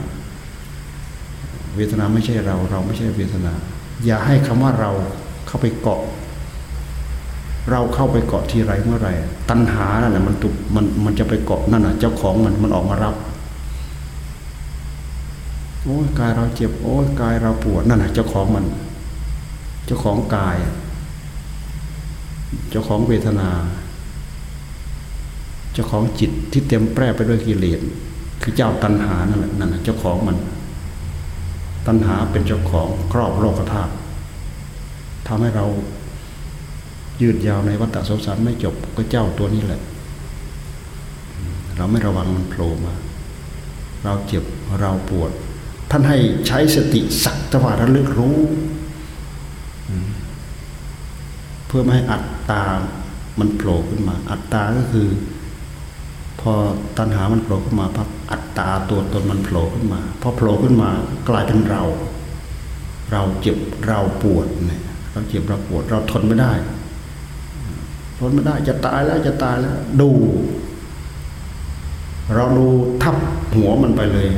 [SPEAKER 1] เวทนาไม่ใช่เรา เราไม่ใช่เวทนา อย่าให้คำว่าเราเข้าไปเกาะ เราเข้าไปเกาะที่ไรเมื่อไร ตัณหานั่นแหละมันตุมันมันจะไปเกาะนั่นน่ะ เจ้าของมันมันออกมารับ โอ้ยกายเราเจ็บ โอ้ยกายเราปวดนั่นน่ะ เจ้าของมัน เจ้าของกาย เจ้าของเวทนา เจ้าของจิตที่เต็มแปร่ไปด้วยกิเลสคือเจ้าตัณหานั่นแหละนั่นน่ะเจ้าของมัน ตัณหาเป็นเจ้าของครอบโลกธาตุทำให้เรา ยืดยาวในวัฏสงสารไม่จบก็เจ้าตัวนี้แหละ เราไม่ระวังมันโผล่มา เราเจ็บเราปวด ท่านให้ใช้สติสักตวาระลึกรู้ เพื่อไม่ให้อัตตามันโผล่ขึ้นมา อัตตาก็คือ พอตัณหามันโผล่ขึ้นมาพับอัตตาตัวตนมันโผล่ขึ้นมาพอโผล่ขึ้นมากลายเป็นเรา เราเจ็บเราปวดเนี่ยเราเจ็บเราปวดเราทนไม่ได้ ทนไม่ได้จะตายแล้วจะตายแล้ว ดู เราดูทับหัวมันไปเลย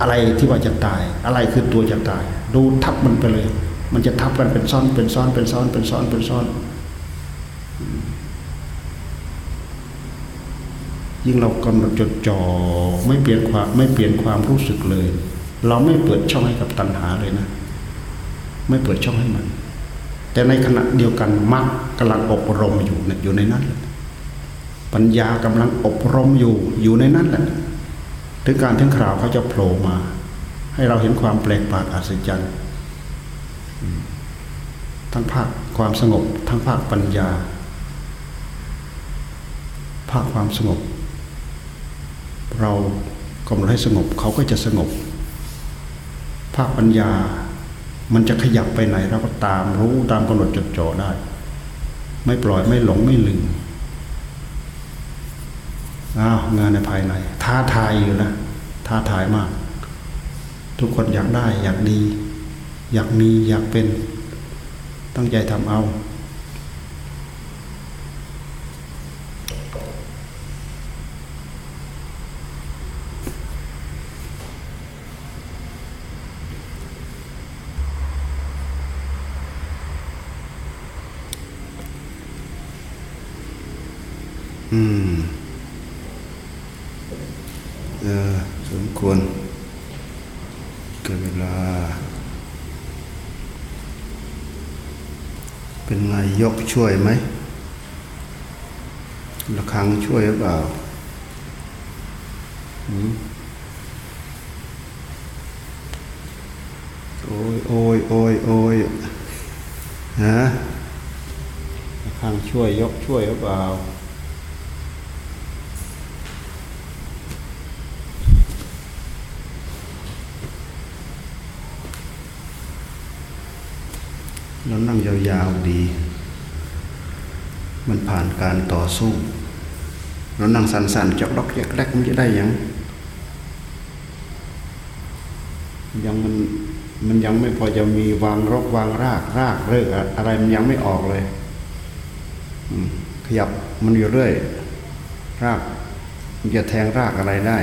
[SPEAKER 1] อะไรที่ว่าจะตาย อะไรคือตัวจะตาย ดูทับมันไปเลย มันจะทับกันเป็นซ้อนเป็นซ้อนเป็นซ้อนเป็นซ้อนเป็นซ้อนยิ่งเรากำหนดจดจ่อไม่เปลี่ยนความไม่เปลี่ยนความรู้สึกเลย เราไม่เปิดช่องให้กับตัณหาเลยนะ ไม่เปิดช่องให้มัน แต่ในขณะเดียวกันมรรคกำลังอบรมอยู่เนี่ยอยู่ในนั้นปัญญากำลังอบรมอยู่อยู่ในนั้นแหละถึงการถึงคราวเขาจะโผล่มา ให้เราเห็นความแปลกประหลาดอัศจรรย์ทั้งภาคความสงบ ทั้งภาคปัญญา ภาคความสงบ เรากำหนดให้สงบเขาก็จะสงบ ภาคปัญญา มันจะขยับไปไหนเราก็ตามรู้ตามกำหนดจดจ่อได้ ไม่ปล่อยไม่หลงไม่ลืมอ้าวงานในภายในท้าทายอยู่นะท้าทายมาก ทุกคนอยากได้ อยากดี อยากมีอยากเป็น ตั้งใจทำเอา อืม เออสมควร เกิดเวลา เป็นไง ยกช่วยไหมระฆังช่วยหรือเปล่าโอ้ยโอ้ยโอ้ยโอ้ยฮะระฆังช่วยยกช่วยหรือเปล่าเรานั่งยาวๆดี มันผ่านการต่อสู้เรานั่งสันๆจอกดอกแยกแรกมันจะได้ยังยังมันมันยังไม่พอจะมีวางรกวางรากรากเริกอะไรมันยังไม่ออกเลยขยับมันอยู่เรื่อย รากมันจะแทงรากอะไรได้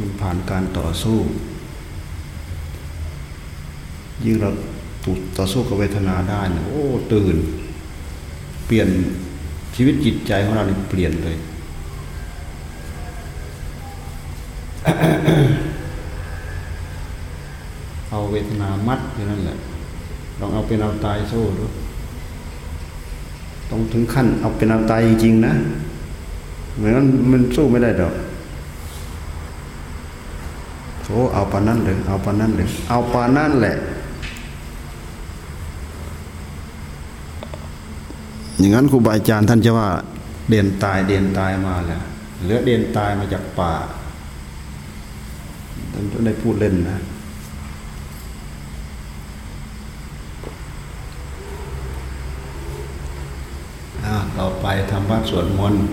[SPEAKER 1] มันผ่านการต่อสู้ ยิ่งเรา ต่อสู้กับเวทนาได้เนี่ยโอ้ตื่น เปลี่ยนชีวิตจิตใจของเราเนี่เปลี่ยนเลยเอาเวทนามัดอยู่นั่นแหละลองเอาเป็นเอาตายสู้ดูต้องถึงขั้นเอาเป็นเอาตายจริงๆนะเหมือนนมันสู้ไม่ได้ดอกโอ้เอาปานนั้นเลยเอาปานนั้นเลยเอาปานนั้นแหละ อย่างนั้นครูบาอาจารย์ท่านจะว่าเด่นตายเด่นตายมาแหละเหลือเด่นตายมาจากป่าท่านจะได้พูดเล่นนะอ่าต่อไปทำวัดสวดมนต์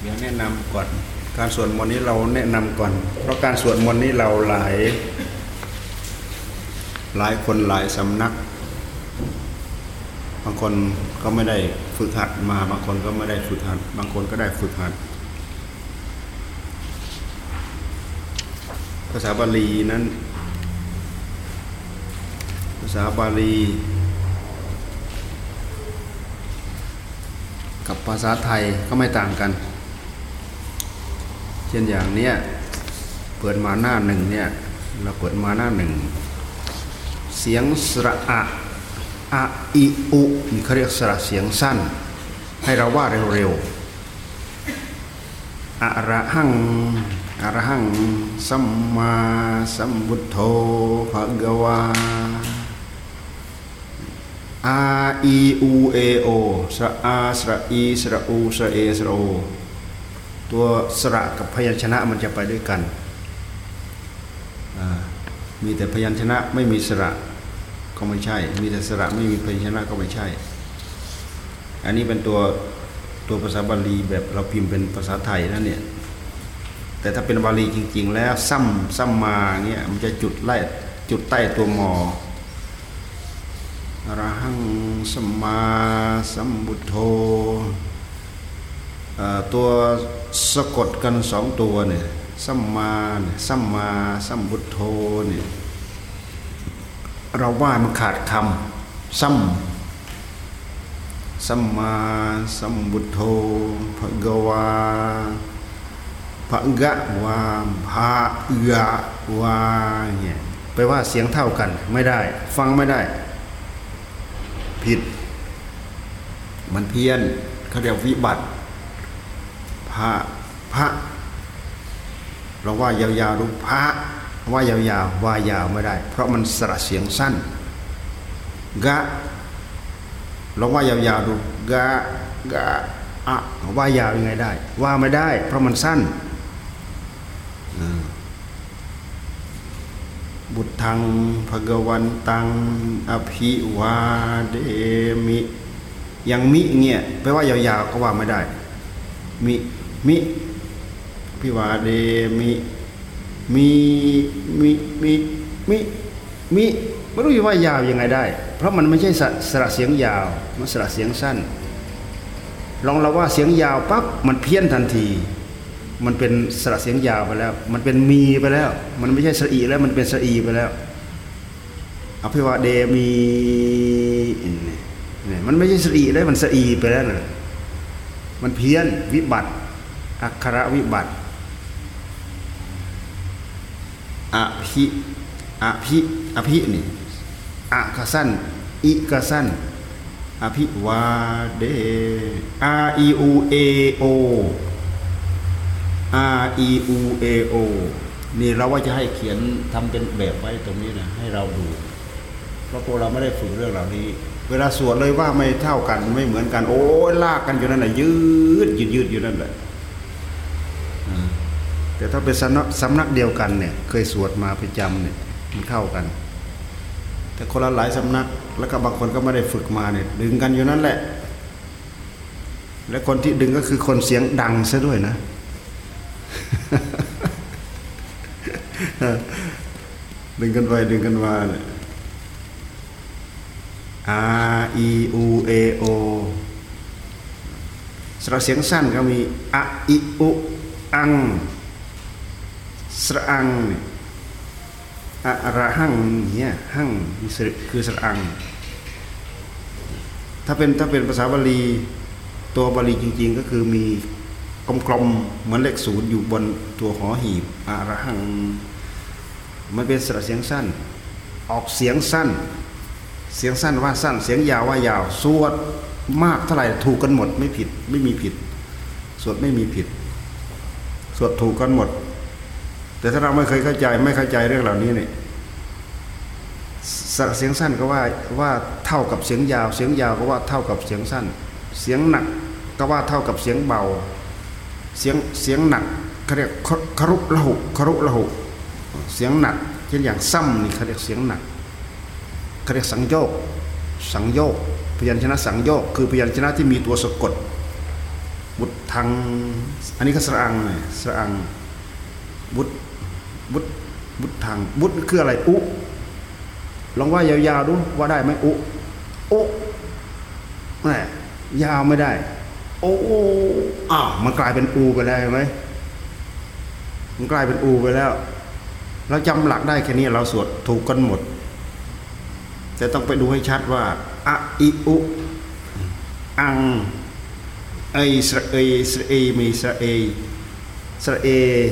[SPEAKER 1] เดี๋ยวแนะนำก่อน การส วดมนต์นี้เราแนะนำก่อน เพราะการสวดมนต์นี้เราหลาย หลายคนหลายสำนัก บางคนก็ไม่ได้ฝึกหัดมา บางคนก็ไม่ได้ฝึกหัด บางคนก็ได้ฝึกหัด ภาษาบาลีนั้น ภาษาบาลี กับภาษาไทยก็ไม่ต่างกัน เช่นอย่างเนี้ยเปิดมาหน้าหนึ่งเนี่ยเราเปิดมาหน้าหนึ่งเสียงสระอะอะอิอุนี่เขาเรียกสระเสียงสั้น ให้เราว่าเร็วๆอะระหังอะระหังสัมมาสัมพุทโธภะคะวาอาอีอูเอโอสระอาสระอีสระอูสระเอสระโอ ตัวสระกับพยัญชนะมันจะไปด้วยกัน มีแต่พยัญชนะไม่มีสระก็ไม่ใช่ มีแต่สระไม่มีพยัญชนะก็ไม่ใช่ อันนี้เป็นตัวตัวภาษาบาลีแบบเราพิมพ์เป็นภาษาไทยนะเนี่ย แต่ถ้าเป็นบาลีจริง ๆ แล้วซ้ำซ้ำมาเนี่ยมันจะจุดไล่จุดใต้ตัวมออรหังสัมมาสัมบุทโธ ตัวสะกดกันสองตัวเนี่ยสัมมาเนี่ยสัมมาสัมบุทโธเนี่ยเราว่ามันขาดคำสัมสัมมาสัมบุทโธภะกวาภะกะวาภะกะวาเนี่ยแปว่าเสียงเท่ากันไม่ได้ ฟังไม่ได้ ผิด มันเพี้ยนเขาเรียกวิบัติ พระพระเราว่ายาวๆดูพระว่ายาวๆว่ายาวไม่ได้ เพราะมันสระเสียงสั้นกะลองว่ายาวๆดูกะกะอะว่ายาวยังไงได้ ว่าไม่ได้ เพราะมันสั้นบุตทังภกวันตังอภิวาเดมิยังมิเงี้ยแปลว่ายาวๆก็ว่าไม่ได้มิ มิพิวาเดมิมีมีมีมิมิไม่รู้ว่ายาวยังไงได้ เพราะมันไม่ใช่สระเสียงยาว มันสระเสียงสั้น ลองเราว่าเสียงยาวปั๊บมันเพี้ยนทันที มันเป็นสระเสียงยาวไปแล้ว มันเป็นมีไปแล้ว มันไม่ใช่สรีแล้วมันเป็นสรีไปแล้วอภิวาเดมีเนี่ยมันไม่ใช่สรีแล้วมันสรีไปแล้วนะมันเพี้ยนวิบัติ อักขระวิบัติอภิอภิอภินี่อะกสั้นอิกสั้นอภิวาเด R E U A O R E U A O นี่เราว่าจะให้เขียนทำเป็นแบบไว้ตรงนี้นะให้เราดู เพราะพวกเราไม่ได้ฝึกเรื่องเหล่านี้ เวลาสวดเลยว่าไม่เท่ากันไม่เหมือนกัน โอ้ยลากกันอยู่นั่นแหละยืดยืดยืดอยู่นั่นแหละ แต่ถ้าเป็นสำนักสำนักเดียวกันเนี่ยเคยสวดมาประจำเนี่ยมันเข้ากัน แต่คนละหลายสำนักแล้วก็บางคนก็ไม่ได้ฝึกมาเนี่ยดึงกันอยู่นั่นแหละ และคนที่ดึงก็คือคนเสียงดังซะด้วยนะดึงกันไปดึงกันมาเนี่ย R E U A O สระเสียงสั้นก็มีอะอิอุอัง สระอังอะระหังเนี่ยหังคือสระอัง ถ้าเป็นถ้าเป็นภาษาบาลีตัวบาลีจริง ๆ ก็คือมีกลมๆเหมือนเลขศูนย์อยู่บนตัวหอหีบอะระหัง มันเป็นสระเสียงสั้น ออกเสียงสั้น เสียงสั้นว่าสั้น เสียงยาวว่ายาวสวดมากเท่าไหร่ถูกกันหมดไม่ผิดไม่มีผิดสวดไม่มีผิดสวดถูกกันหมด แต่ถ้าเราไม่เคยเข้าใจไม่เข้าใจเรื่องเหล่านี้เนี่ยเสียงสั้นก็ว่าว่าเท่ากับเสียงยาว เสียงยาวก็ว่าเท่ากับเสียงสั้น เสียงหนักก็ว่าเท่ากับเสียงเบา เสียงเสียงหนักเขาเรียกครุละหุครุละหุเสียงหนักเช่นอย่างซ้ำนี่เขาเรียกเสียงหนักเขาเรียกสังโยกสังโยกพยัญชนะสังโยกคือพยัญชนะที่มีตัวสะกดบุตรทางอันนี้ก็สระอังเลยสระอังบุตร บุตบุตทางบุตคืออะไรอุลองว่ายาวๆดูว่าได้ไหมอุอุแหมยาวไม่ได้ โอ้อ้าวมันกลายเป็นอูไปแล้วไหมมันกลายเป็นอูไปแล้วเราจำหลักได้แค่นี้เราสวดถูกกันหมด แต่ต้องไปดูให้ชัดว่าอะอิอุอังไอสระเอสระเอมีสระเอ สระเอ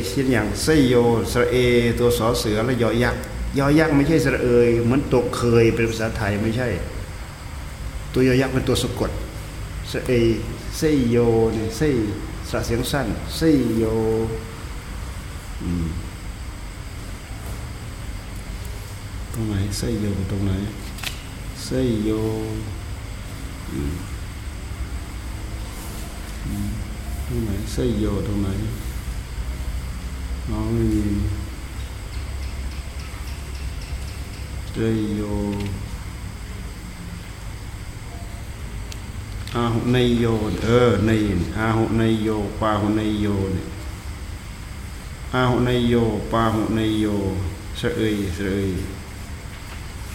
[SPEAKER 1] เช่นอย่างไซโยสระเอ ตัวสอเสือและยอยักษ์ยอยักษ์ไม่ใช่สระเอยเหมือนตัวเคยเป็นภาษาไทยไม่ใช่ ตัวยอยักษ์เป็นตัวสะกดสระเอไซโยเนี่ยไซสระเสียงสั้นไซโยตรงไหนไซโยตรงไหนไซโยตรงไหนไซโยตรงไหน น้องมีเตยโยอาหุนโยเออในอาหุนโยปาหุนโยเนี่ยอาหุนโยปาหุนโยเสยเสย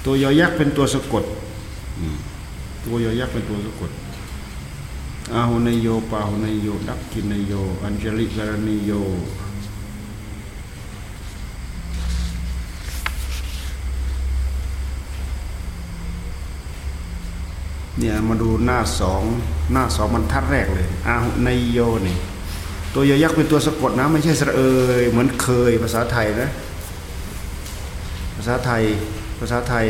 [SPEAKER 1] ตัวยอยักษ์เป็นตัวสะกดตัวยอยักษ์เป็นตัวสะกดอาหุนยโยปาหุนยโยดักกินยโย อัญชลิกรณิโย เนี่ยมาดูหน้าสองหน้าสองบรรทัดแรกเลยอาหุนโยนี่ตัวยอยักษ์เป็นตัวสะกดนะไม่ใช่สระเอยเหมือนเคยภาษาไทยนะ ภาษาไทย ภาษาไทย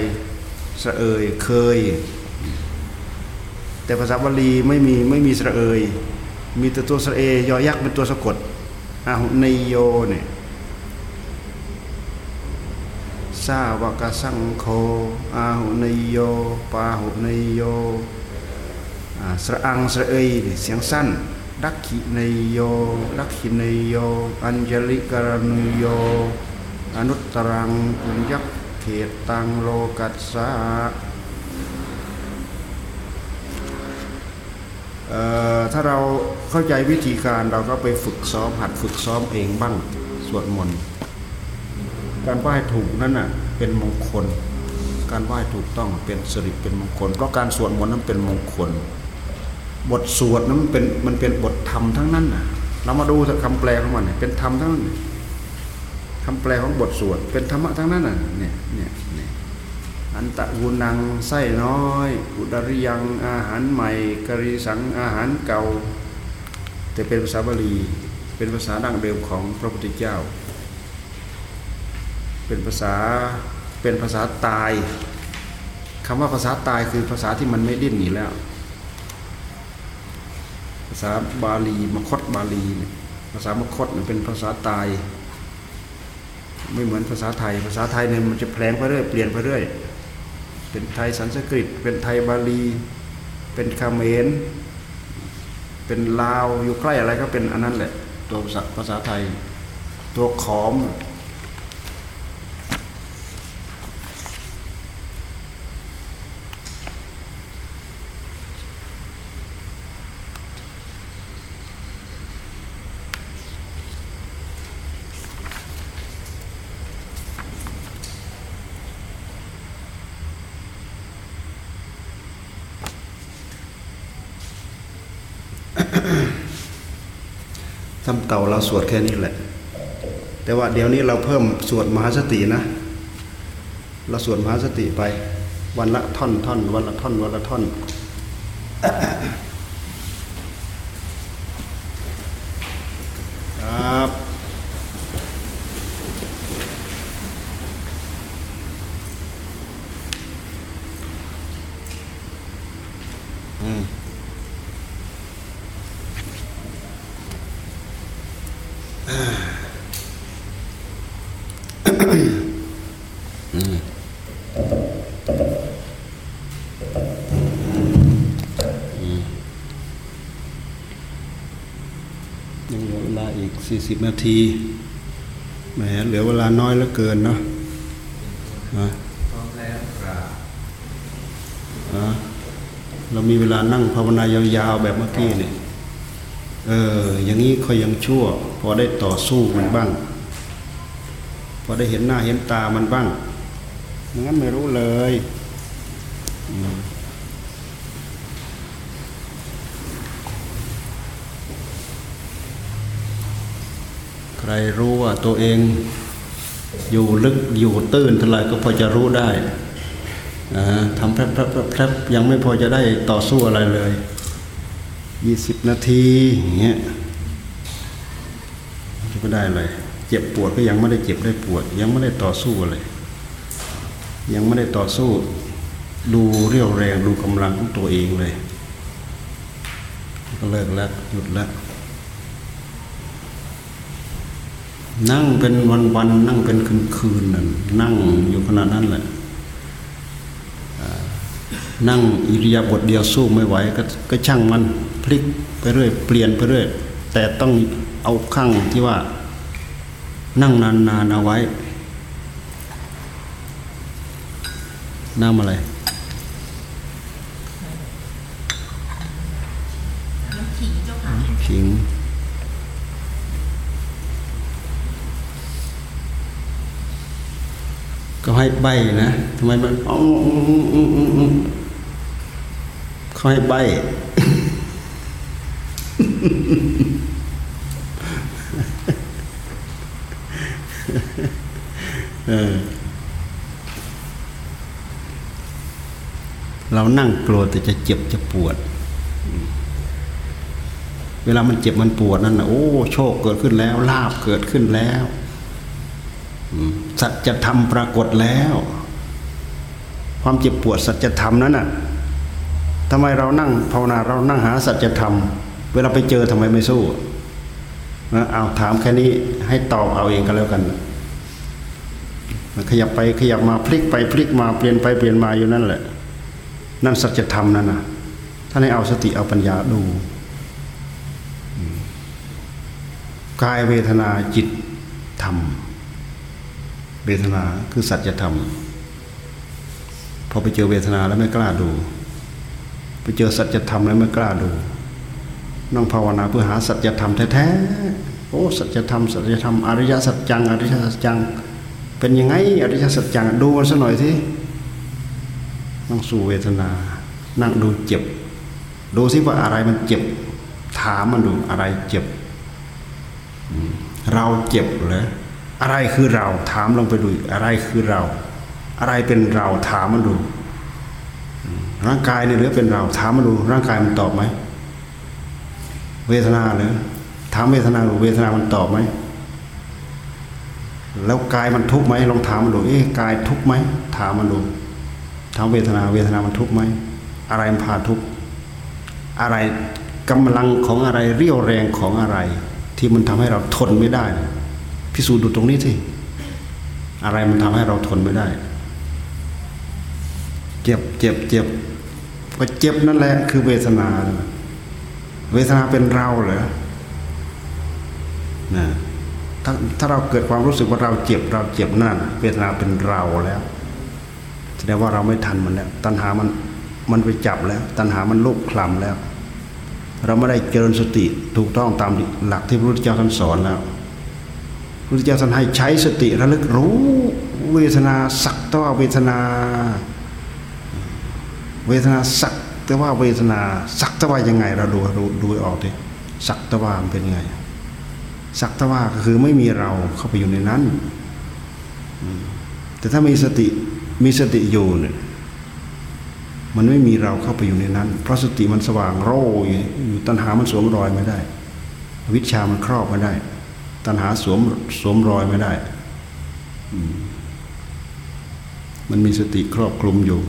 [SPEAKER 1] สระเอยเคย แต่ภาษาบาลีไม่มีไม่มีสระเอยมีแต่ตัวสระเอยอยักษ์เป็นตัวสะกดอาหุนโยเนี่ย สาวกสังโฆอาหุนยโยปาหุนยโยสระอังสระเอยเสียงสั้นดักขินยโยดักขินยโย อัญจลิกรณยโย อนุตตรังปุญญเขตตังโลกัสสะเอ่อถ้าเราเข้าใจวิธีการเราก็ไปฝึกซ้อมหัดฝึกซ้อมเองบ้างสวดมนต์ การไหว้ถูกนั่นน่ะเป็นมงคล การไหว้ถูกต้องเป็นสิริเป็นมงคล เพราะการสวดมนต์นั้นเป็นมงคล บทสวดนั้นมันเป็นมันเป็นบทธรรมทั้งนั้นน่ะ เรามาดูคำแปลของมันเนี่ยเป็นธรรมทั้งนั้นคำแปลของบทสวดเป็นธรรมะทั้งนั้นน่ะเนี่ยเนี่ยเนี่ยอันตะวุนังไส้น้อย อุดริยังอาหารใหม่กริสังอาหารเก่า แต่เป็นภาษาบาลี เป็นภาษาดั้งเดิมของพระพุทธเจ้า เป็นภาษาเป็นภาษาตายคำว่าภาษาตายคือภาษาที่มันไม่ดิ้นหนีแล้ว ภาษาบาลีมคตบาลีเนี่ยภาษามคตเนี่ยเป็นภาษาตาย ไม่เหมือนภาษาไทย ภาษาไทยเนี่ยมันจะแปลงไปเรื่อยเปลี่ยนไปเรื่อยเป็นไทยสันสกฤต เป็นไทยบาลี เป็นคาเมรเป็นลาวอยู่ใกล้อะไรก็เป็นอันนั้นแหละตัวภาษาภาษาไทย ตัวขอม ทำเก่าเราสวดแค่นี้แหละ แต่ว่าเดี๋ยวนี้เราเพิ่มสวดมหาสตินะ เราสวดมหาสติไป วันละท่อนท่อนวันละท่อนวันละท่อน ครับ อืม ยังเหลือเวลาอีก 40 นาทีแหมเหลือเวลาน้อยเหลือเกินเนาะฮะเรามีเวลานั่งภาวนายาวๆแบบเมื่อกี้เนี่ยเออ อย่างนี้ค่อยยังชั่ว พอได้ต่อสู้มันบ้าง พอได้เห็นหน้าเห็นตามันบ้างงั้นไม่รู้เลยอืมใค รรู้ว่าตัวเองอยู่ลึกอยู่ตื้นเท่าไหร่ก็พอจะรู้ได้ทำแป๊บแป๊บแป๊บยังไม่พอจะได้ต่อสู้อะไรเลยยี่สิบนาทีอย่างเงี้ยจะไม่ได้เลย เจ็บปวดก็ยังไม่ได้เจ็บได้ปวด ยังไม่ได้ต่อสู้อะไรยังไม่ได้ต่อสู้ ดูเรี่ยวแรงดูกำลังของตัวเองเลย ก็เลิกแล้วหยุดแล้ว นั่งเป็นวันๆนั่งเป็นคืนๆนั่นนั่งอยู่ขนาดนั้นแหละอ่านั่งอิริยาบถเดียวสู้ไม่ไหวก็ก็ช่างมันพลิกไปเรื่อยเปลี่ยนไปเรื่อยแต่ต้องเอาข้างที่ว่า นั่งนานๆเอาไว้ น้ำอะไร
[SPEAKER 2] น้ำขิงเจ้าค่ะ
[SPEAKER 1] ขิง ก็ให้ใบนะทำไมมันเขาให้ใบเออเรานั่งกลัวแต่จะเจ็บจะปวด เวลามันเจ็บมันปวดนั่นนะโอ้ โชคเกิดขึ้นแล้ว ลาบเกิดขึ้นแล้ว อืม สัจธรรมปรากฏแล้ว ความเจ็บปวดสัจธรรมนั้นน่ะทำไมเรานั่งภาวนาเรานั่งหาสัจธรรม เวลาไปเจอทำไมไม่สู้นะเอาถามแค่นี้ให้ตอบเอาเองกันแล้วกัน ขยับไปขยับมาพลิกไปพลิกมาเปลี่ยนไปเปลี่ยนมาอยู่นั่นแหละ นั่นสัจธรรมนั่นนะท่าให้เอาสติเอาปัญญาดูกายเวทนาจิตธรรม เวทนาคือสัจธรรมพอไปเจอเวทนาแล้วไม่กล้าดู ไปเจอสัจธรรมแล้วไม่กล้าดูนั่งภาวนาเพื่อหาสัจธรรมแท้ๆโอ้สัจธรรมสัจธรรมอริยสัจจังอริยสัจจัง เป็นยังไงอริยสัจจังดูมันสัหน่อยสินั่งสู่เวทนา นั่งดูเจ็บ ดูสิว่าอะไรมันเจ็บ ถามมันดูอะไรเจ็บ เราเจ็บเหรอ อะไรคือเราถามลงไปดูอะไรคือเรา อะไรเป็นเราถามมันดู ร่างกายเนี่ยหรือเป็นเราถามมันดู ร่างกายมันตอบไหมเวทนาหรือถามเวทนาดูเวทนามันตอบไหมแล้วกายมันทุกข์ไหมลองถามมันดูเอ๊ะกายทุกข์ไหมถามมันดูถามเวทนาเวทนามันทุกข์ไหมอะไรมันพาทุกข์อะไรกำลังของอะไรเรี่ยวแรงของอะไร ที่มันทำให้เราทนไม่ได้ พิสูจน์ดูตรงนี้สิอะไรมันทำให้เราทนไม่ได้ เจ็บเจ็บเจ็บก็เจ็บนั่นแหละคือเวทนา เวทนาเป็นเราเหรอนะถ้าถ้าเราเกิดความรู้สึกว่าเราเจ็บเราเจ็บนั่นเวทนาเป็นเราแล้วแสดงว่าเราไม่ทันมันแล้วตัณหามันมันไปจับแล้ว ตัณหามันลุกคลำแล้ว เราไม่ได้เจริญสติถูกต้องตามหลักที่พระพุทธเจ้าท่านสอนแล้ว พุทธเจ้าท่านให้ใช้สติระลึกรู้เวทนาสักแต่ว่าเวทนา เวทนาสักแต่ว่าเวทนาสักแต่ว่ายังไง เราดูดูดูออกดิสักแต่ว่ามันเป็นไง สักแต่ว่าก็คือไม่มีเราเข้าไปอยู่ในนั้น แต่ถ้ามีสติมีสติอยู่เนี่ยมันไม่มีเราเข้าไปอยู่ในนั้น เพราะสติมันสว่างโร่อยู่ตัณหามันสวมรอยไม่ได้ วิชามันครอบไม่ได้ ตัณหาสวมสวมรอยไม่ได้ มันมีสติครอบคลุมอยู่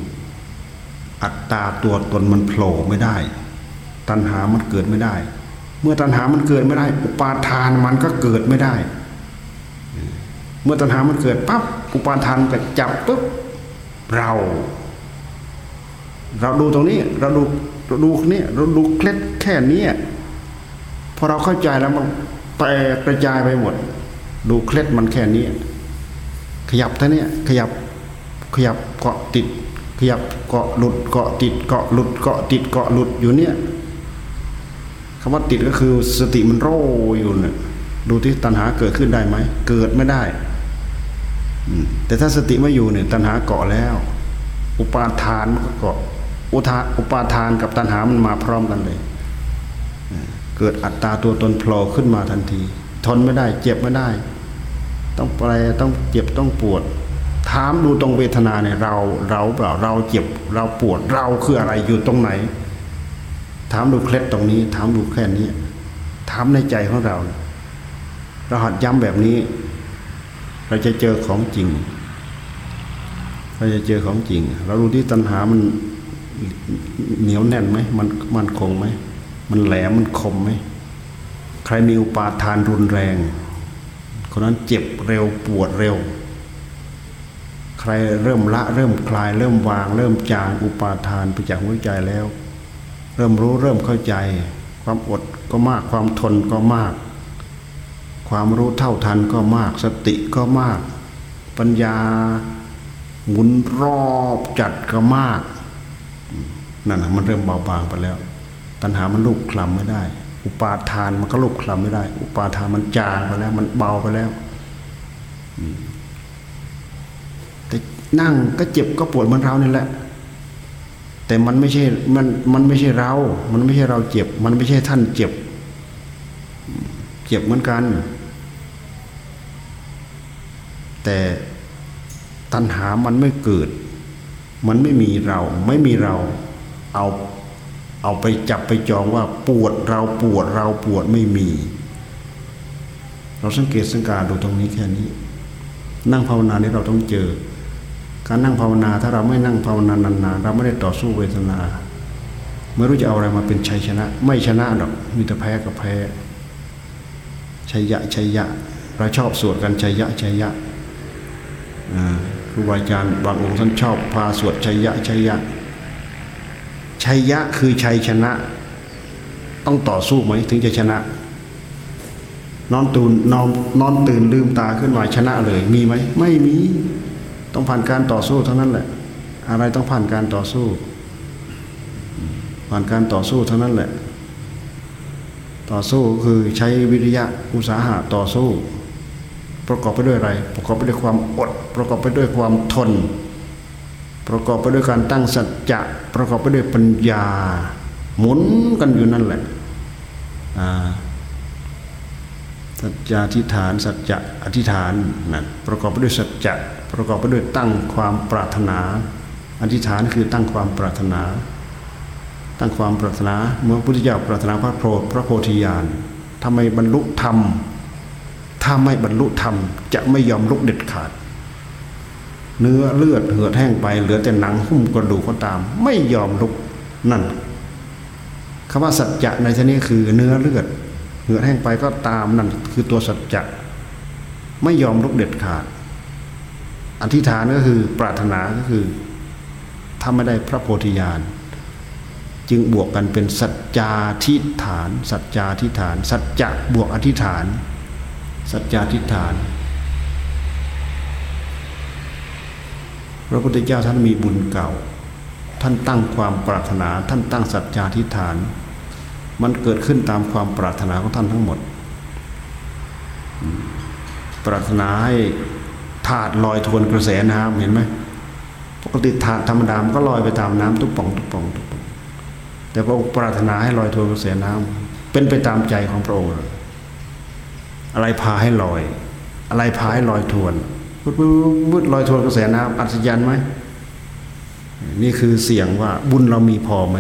[SPEAKER 1] อัตตาตัวตนมันโผล่ไม่ได้ ตัณหามันเกิดไม่ได้ เมื่อตัณหามันเกิดไม่ได้ อุปาทานมันก็เกิดไม่ได้ เมื่อตัณหามันเกิดปั๊บอุปาทานก็จับปุ๊บเรา เราดูตรงนี้ เราดูเราดูนี่เราดูเคล็ดแค่นี้พอเราเข้าใจแล้วมัน แตกกระจายไปหมด ดูเคล็ดมันแค่นี้ ขยับท่านี้ขยับขยับเกาะติด ขยับเกาะหลุดเกาะติดเกาะหลุดเกาะติดเกาะหลุดอยู่เนี่ยคำว่าติดก็คือสติมันโรอยู่เนี่ยดูที่ตัณหาเกิดขึ้นได้ไหมเกิดไม่ได้แต่ถ้าสติไม่อยู่เนี่ยตัณหาเกาะแล้ว อุปาทานมันก็เกาะอุทาอุปาทานกับตัณหามันมาพร้อมกันเลย เกิดอัตตาตัวตนโผล่ขึ้นมาทันที ทนไม่ได้ เจ็บไม่ได้ ต้องไปต้องเจ็บต้องปวด ถามดูตรงเวทนาเนี่ยเราเราเปล่าเราเจ็บเราปวดเราคืออะไรอยู่ตรงไหน ถามดูเคล็ดตรงนี้ ถามดูแค่นี้ถามในใจของเราเราหัดย้ำแบบนี้ เราจะเจอของจริง เราจะเจอของจริง เราดูที่ตัณหามันเหนียวแน่นไหมมันมันคงไหม มันแหลมมันคมไหมใครมีอุปาทานรุนแรง คนนั้นเจ็บเร็วปวดเร็ว ใครเริ่มละเริ่มคลาย เริ่มวาง เริ่มจางอุปาทานไปจากหัวใจแล้ว เริ่มรู้เริ่มเข้าใจ ความอดก็มากความทนก็มาก ความรู้เท่าทันก็มาก สติก็มาก ปัญญาหมุนรอบจัดก็มากนั่นนะมันเริ่มเบาบางไปแล้ว ตัณหามันลุกคลำไม่ได้ อุปาทานมันก็ลุกคลำไม่ได้ อุปาทานมันจางไปแล้ว มันเบาไปแล้วแต่นั่งก็เจ็บก็ปวดเหมือนเรานี่แหละ แต่มันไม่ใช่มันมันไม่ใช่เรา มันไม่ใช่เราเจ็บ มันไม่ใช่ท่านเจ็บ เจ็บเหมือนกัน แต่ตัณหามันไม่เกิด มันไม่มีเรา ไม่มีเรา เอา เอาไปจับไปจองว่าปวดเราปวดเราปวดไม่มี เราสังเกตสังการดูตรงนี้แค่นี้ นั่งภาวนาเนี่ยเราต้องเจอ การนั่งภาวนาถ้าเราไม่นั่งภาวนานานๆเราไม่ได้ต่อสู้เวทนาไม่รู้จะเอาอะไรมาเป็นชัยชนะ ไม่ชนะดอกมีแต่แพ้กับแพ้ชัยยะชัยยะ เราชอบสวดกันชัยยะชัยยะครูบาอาจารย์บางองค์ท่านชอบพาสวดชัยยะชัยยะ ชัยยะคือชัยชนะ ต้องต่อสู้ไหมถึงจะชนะ นอนตื่นนอนนอนตื่นลืมตาขึ้นมาชนะเลย มีไหมไม่มี ต้องผ่านการต่อสู้เท่านั้นแหละ อะไรต้องผ่านการต่อสู้ ผ่านการต่อสู้เท่านั้นแหละ ต่อสู้คือใช้วิริยะอุตสาหะต่อสู้ ประกอบไปด้วยอะไร ประกอบไปด้วยความอด ประกอบไปด้วยความทน ประกอบไปด้วยการตั้งสัจจะประกอบไปด้วยปัญญา หมุนกันอยู่นั่นแหละสัจจะอธิษฐาน สัจจะอธิษฐานนั่นประกอบไปด้วยสัจจะประกอบไปด้วยตั้งความปรารถนา อธิษฐานคือตั้งความปรารถนา ตั้งความปรารถนาเมื่อพุทธเจ้าปรารถนาพระโพธิพระโพธิญาณทำไมบรรลุธรรมถ้าไม่บรรลุธรรมจะไม่ยอมลุกเด็ดขาด เนื้อเลือดเหือดแห้งไป เหลือแต่หนังหุ้มกระดูกก็ตาม ไม่ยอมลุกนั่นคำว่าสัจจะในที่นี้คือเนื้อเลือดเหือดแห้งไปก็ตามนั่นคือตัวสัจจะไม่ยอมลุกเด็ดขาด อธิษฐานก็คือปรารถนาก็คือถ้าไม่ได้พระโพธิญาณจึงบวกกันเป็นสัจจาทิฏฐาน สัจจาทิฏฐาน สัจจะบวกอธิษฐาน สัจจาทิฏฐาน ระพุทธเจ้าท่านมีบุญเก่า ท่านตั้งความปรารถนา ท่านตั้งสัจจาทิฐาน มันเกิดขึ้นตามความปรารถนาของท่านทั้งหมด ปรารถนาให้ถาดลอยทวนกระแสน้ำเห็นไหมปกติถาดธรรมดามก็ลอยไปตามน้ำทุกป่องทุกป่องทุกป่องแต่พระองค์ปรารถนาให้ลอยทวนกระแสน้ำเป็นไปตามใจของพระองค์อะไรพาให้ลอย อะไรพาให้ลอยทวน พุดพุดลอยทวนกระแสน้ำอัศจรรย์ไหมนี่คือเสียงว่าบุญเรามีพอไหม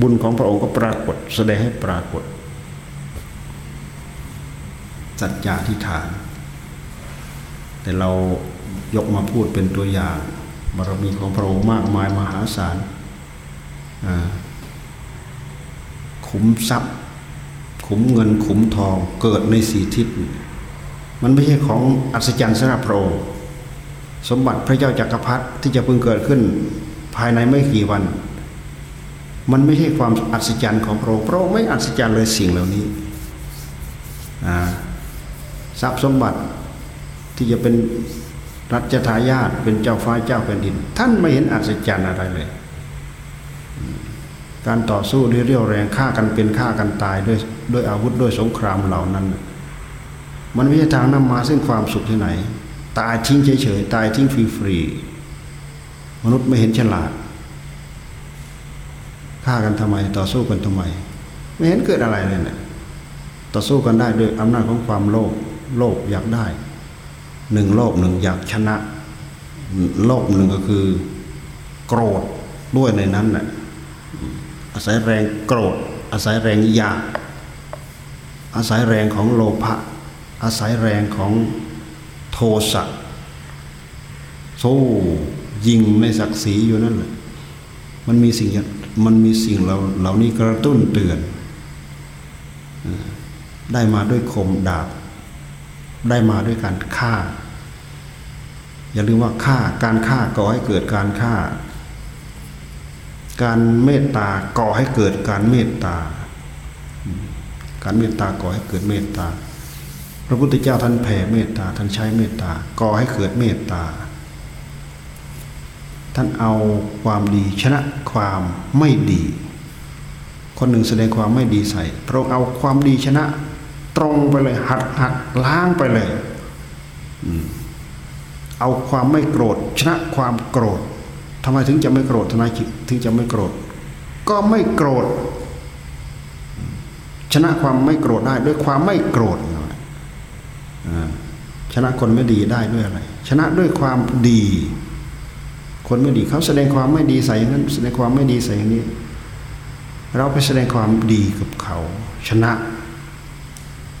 [SPEAKER 1] บุญของพระองค์ก็ปรากฏ แสดงให้ปรากฏสัจจะทิฏฐาน แต่เรายกมาพูดเป็นตัวอย่างบารมีของพระองค์มากมายมหาศาลขุมทรัพย์ ขุมเงินขุมทองเกิดในสีทิศ มันไม่ใช่ของอัศจรรย์สำหรับพระองค์สมบัติพระเจ้าจากักรพรรดิที่จะเพิ่งเกิดขึ้นภายในไม่กี่วัน มันไม่ใช่ความอัศจรรย์ของพระองค์พระองค์ไม่อัศจรรย์เลยสิ่งเหล่านี้ทรัพย์สมบัติที่จะเป็นรัชทายาทเป็นเจ้าฟ้าเจ้าแผ่นดิน ท่านไม่เห็นอัศจรรย์อะไรเลย การต่อสู้เรียวแรงฆ่ากันเป็นฆ่ากันตายด้วยด้วยอาวุธด้วยสงครามเหล่านั้น มันไม่ใช่ทางนำมาซึ่งความสุขที่ไหน ตายทิ้งเฉยๆตายทิ้งฟรีๆมนุษย์ไม่เห็นฉลาดฆ่ากันทำไม ต่อสู้กันทำไม ไม่เห็นเกิดอะไรเลยเนะี่ยต่อสู้กันได้ด้วยอำนาจของความโลภโลภอยากได้หนึ่งโลภหนึ่งอยากชนะ โลภหนึ่งก็คือ โกรธด้วยในนั้นแหละอาศัยแรงโกรธ อาศัยแรงอยาก อาศัยแรงของโลภะ อาศัยแรงของโทสะสู้ยิงในศักดิ์ศรีอยู่นั่นแหละมันมีสิ่งมันมีสิ่งเหล่าเหล่านี้กระตุ้นเตือน ได้มาด้วยคมดาบ ได้มาด้วยการฆ่า อย่าลืมว่าฆ่าการฆ่าก่อให้เกิดการฆ่า การเมตตาก่อให้เกิดการเมตตา การเมตตาก่อให้เกิดเมตตา พระพุทธเจ้าท่านแผ่เมตตาท่านใช้เมตตาก่อให้เกิดเมตตา ท่านเอาความดีชนะความไม่ดี คนหนึ่งแสดงความไม่ดีใส่พระองค์เอาความดีชนะ ตรงไปเลยหัดหัดล้างไปเลยเอาเอาความไม่โกรธ ชนะความโกรธทำไมถึงจะไม่โกรธทนายถึงจะไม่โกรธ ก็ไม่โกรธ ชนะความไม่โกรธได้ด้วยความไม่โกรธอ่า ชนะคนไม่ดีได้ด้วยอะไร ชนะด้วยความดี คนไม่ดีเขาแสดงความไม่ดีใส่อย่างนั้นแสดงความไม่ดีใส่อย่างนี้ เราไปแสดงความดีกับเขา ชนะ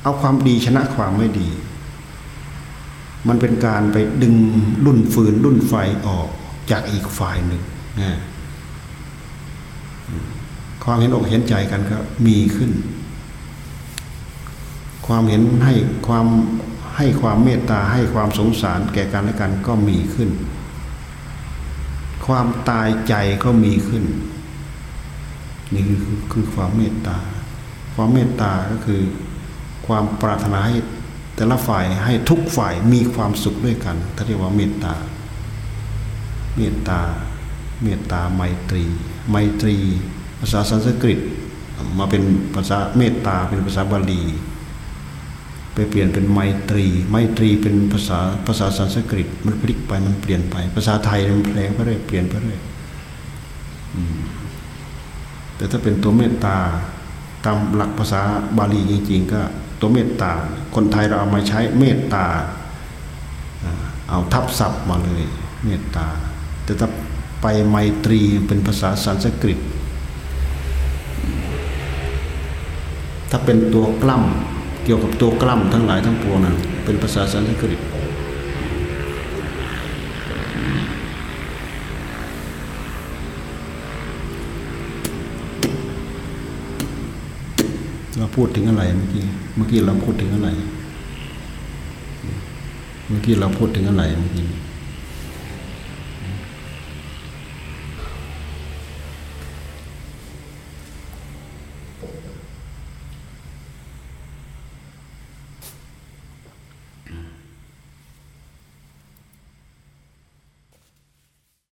[SPEAKER 1] เอาความดีชนะความไม่ดี มันเป็นการไปดึงรุ่นฟืนรุ่นไฟออกจากอีกฝ่ายหนึ่งนะความเห็นอกเห็นใจกันก็มีขึ้น ความเห็นให้ความ ให้ความเมตตาให้ความสงสารแก่กันและกันก็มีขึ้น ความตายใจก็มีขึ้น นี่คือคือความเมตตา ความเมตตาก็คือความปรารถนาให้แต่ละฝ่ายให้ทุกฝ่ายมีความสุขด้วยกันถ้าเรียกว่าเมตตา เมตตา เมตตาไมตรี ไมตรี ภาษาสันสกฤต มาเป็นภาษาเมตตาเป็นภาษาบาลี ไปเปลี่ยนเป็นไมตรี ไมตรีเป็นภาษาภาษาสันสกฤต มันพลิกไปมันเปลี่ยนไป ภาษาไทยมันแปลงไปเรื่อยเปลี่ยนไปเรื่อยแต่ถ้าเป็นตัวเมตตาตามหลักภาษาบาลีจริง ๆ ก็ตัวเมตตา คนไทยเราเอามาใช้เมตตา เอาทับศัพท์มาเลย เมตตา แต่ถ้าไปไมตรีเป็นภาษาสันสกฤต ถ้าเป็นตัวกล้ำ เกี่ยวกับตัวกล้ำทั้งหลายทั้งปวงนะเป็นภาษาสันสกฤตเราพูดถึงอะไรเมื่อกี้ เมื่อกี้เราพูดถึงอะไร เมื่อกี้เราพูดถึงอะไรเมื่อกี้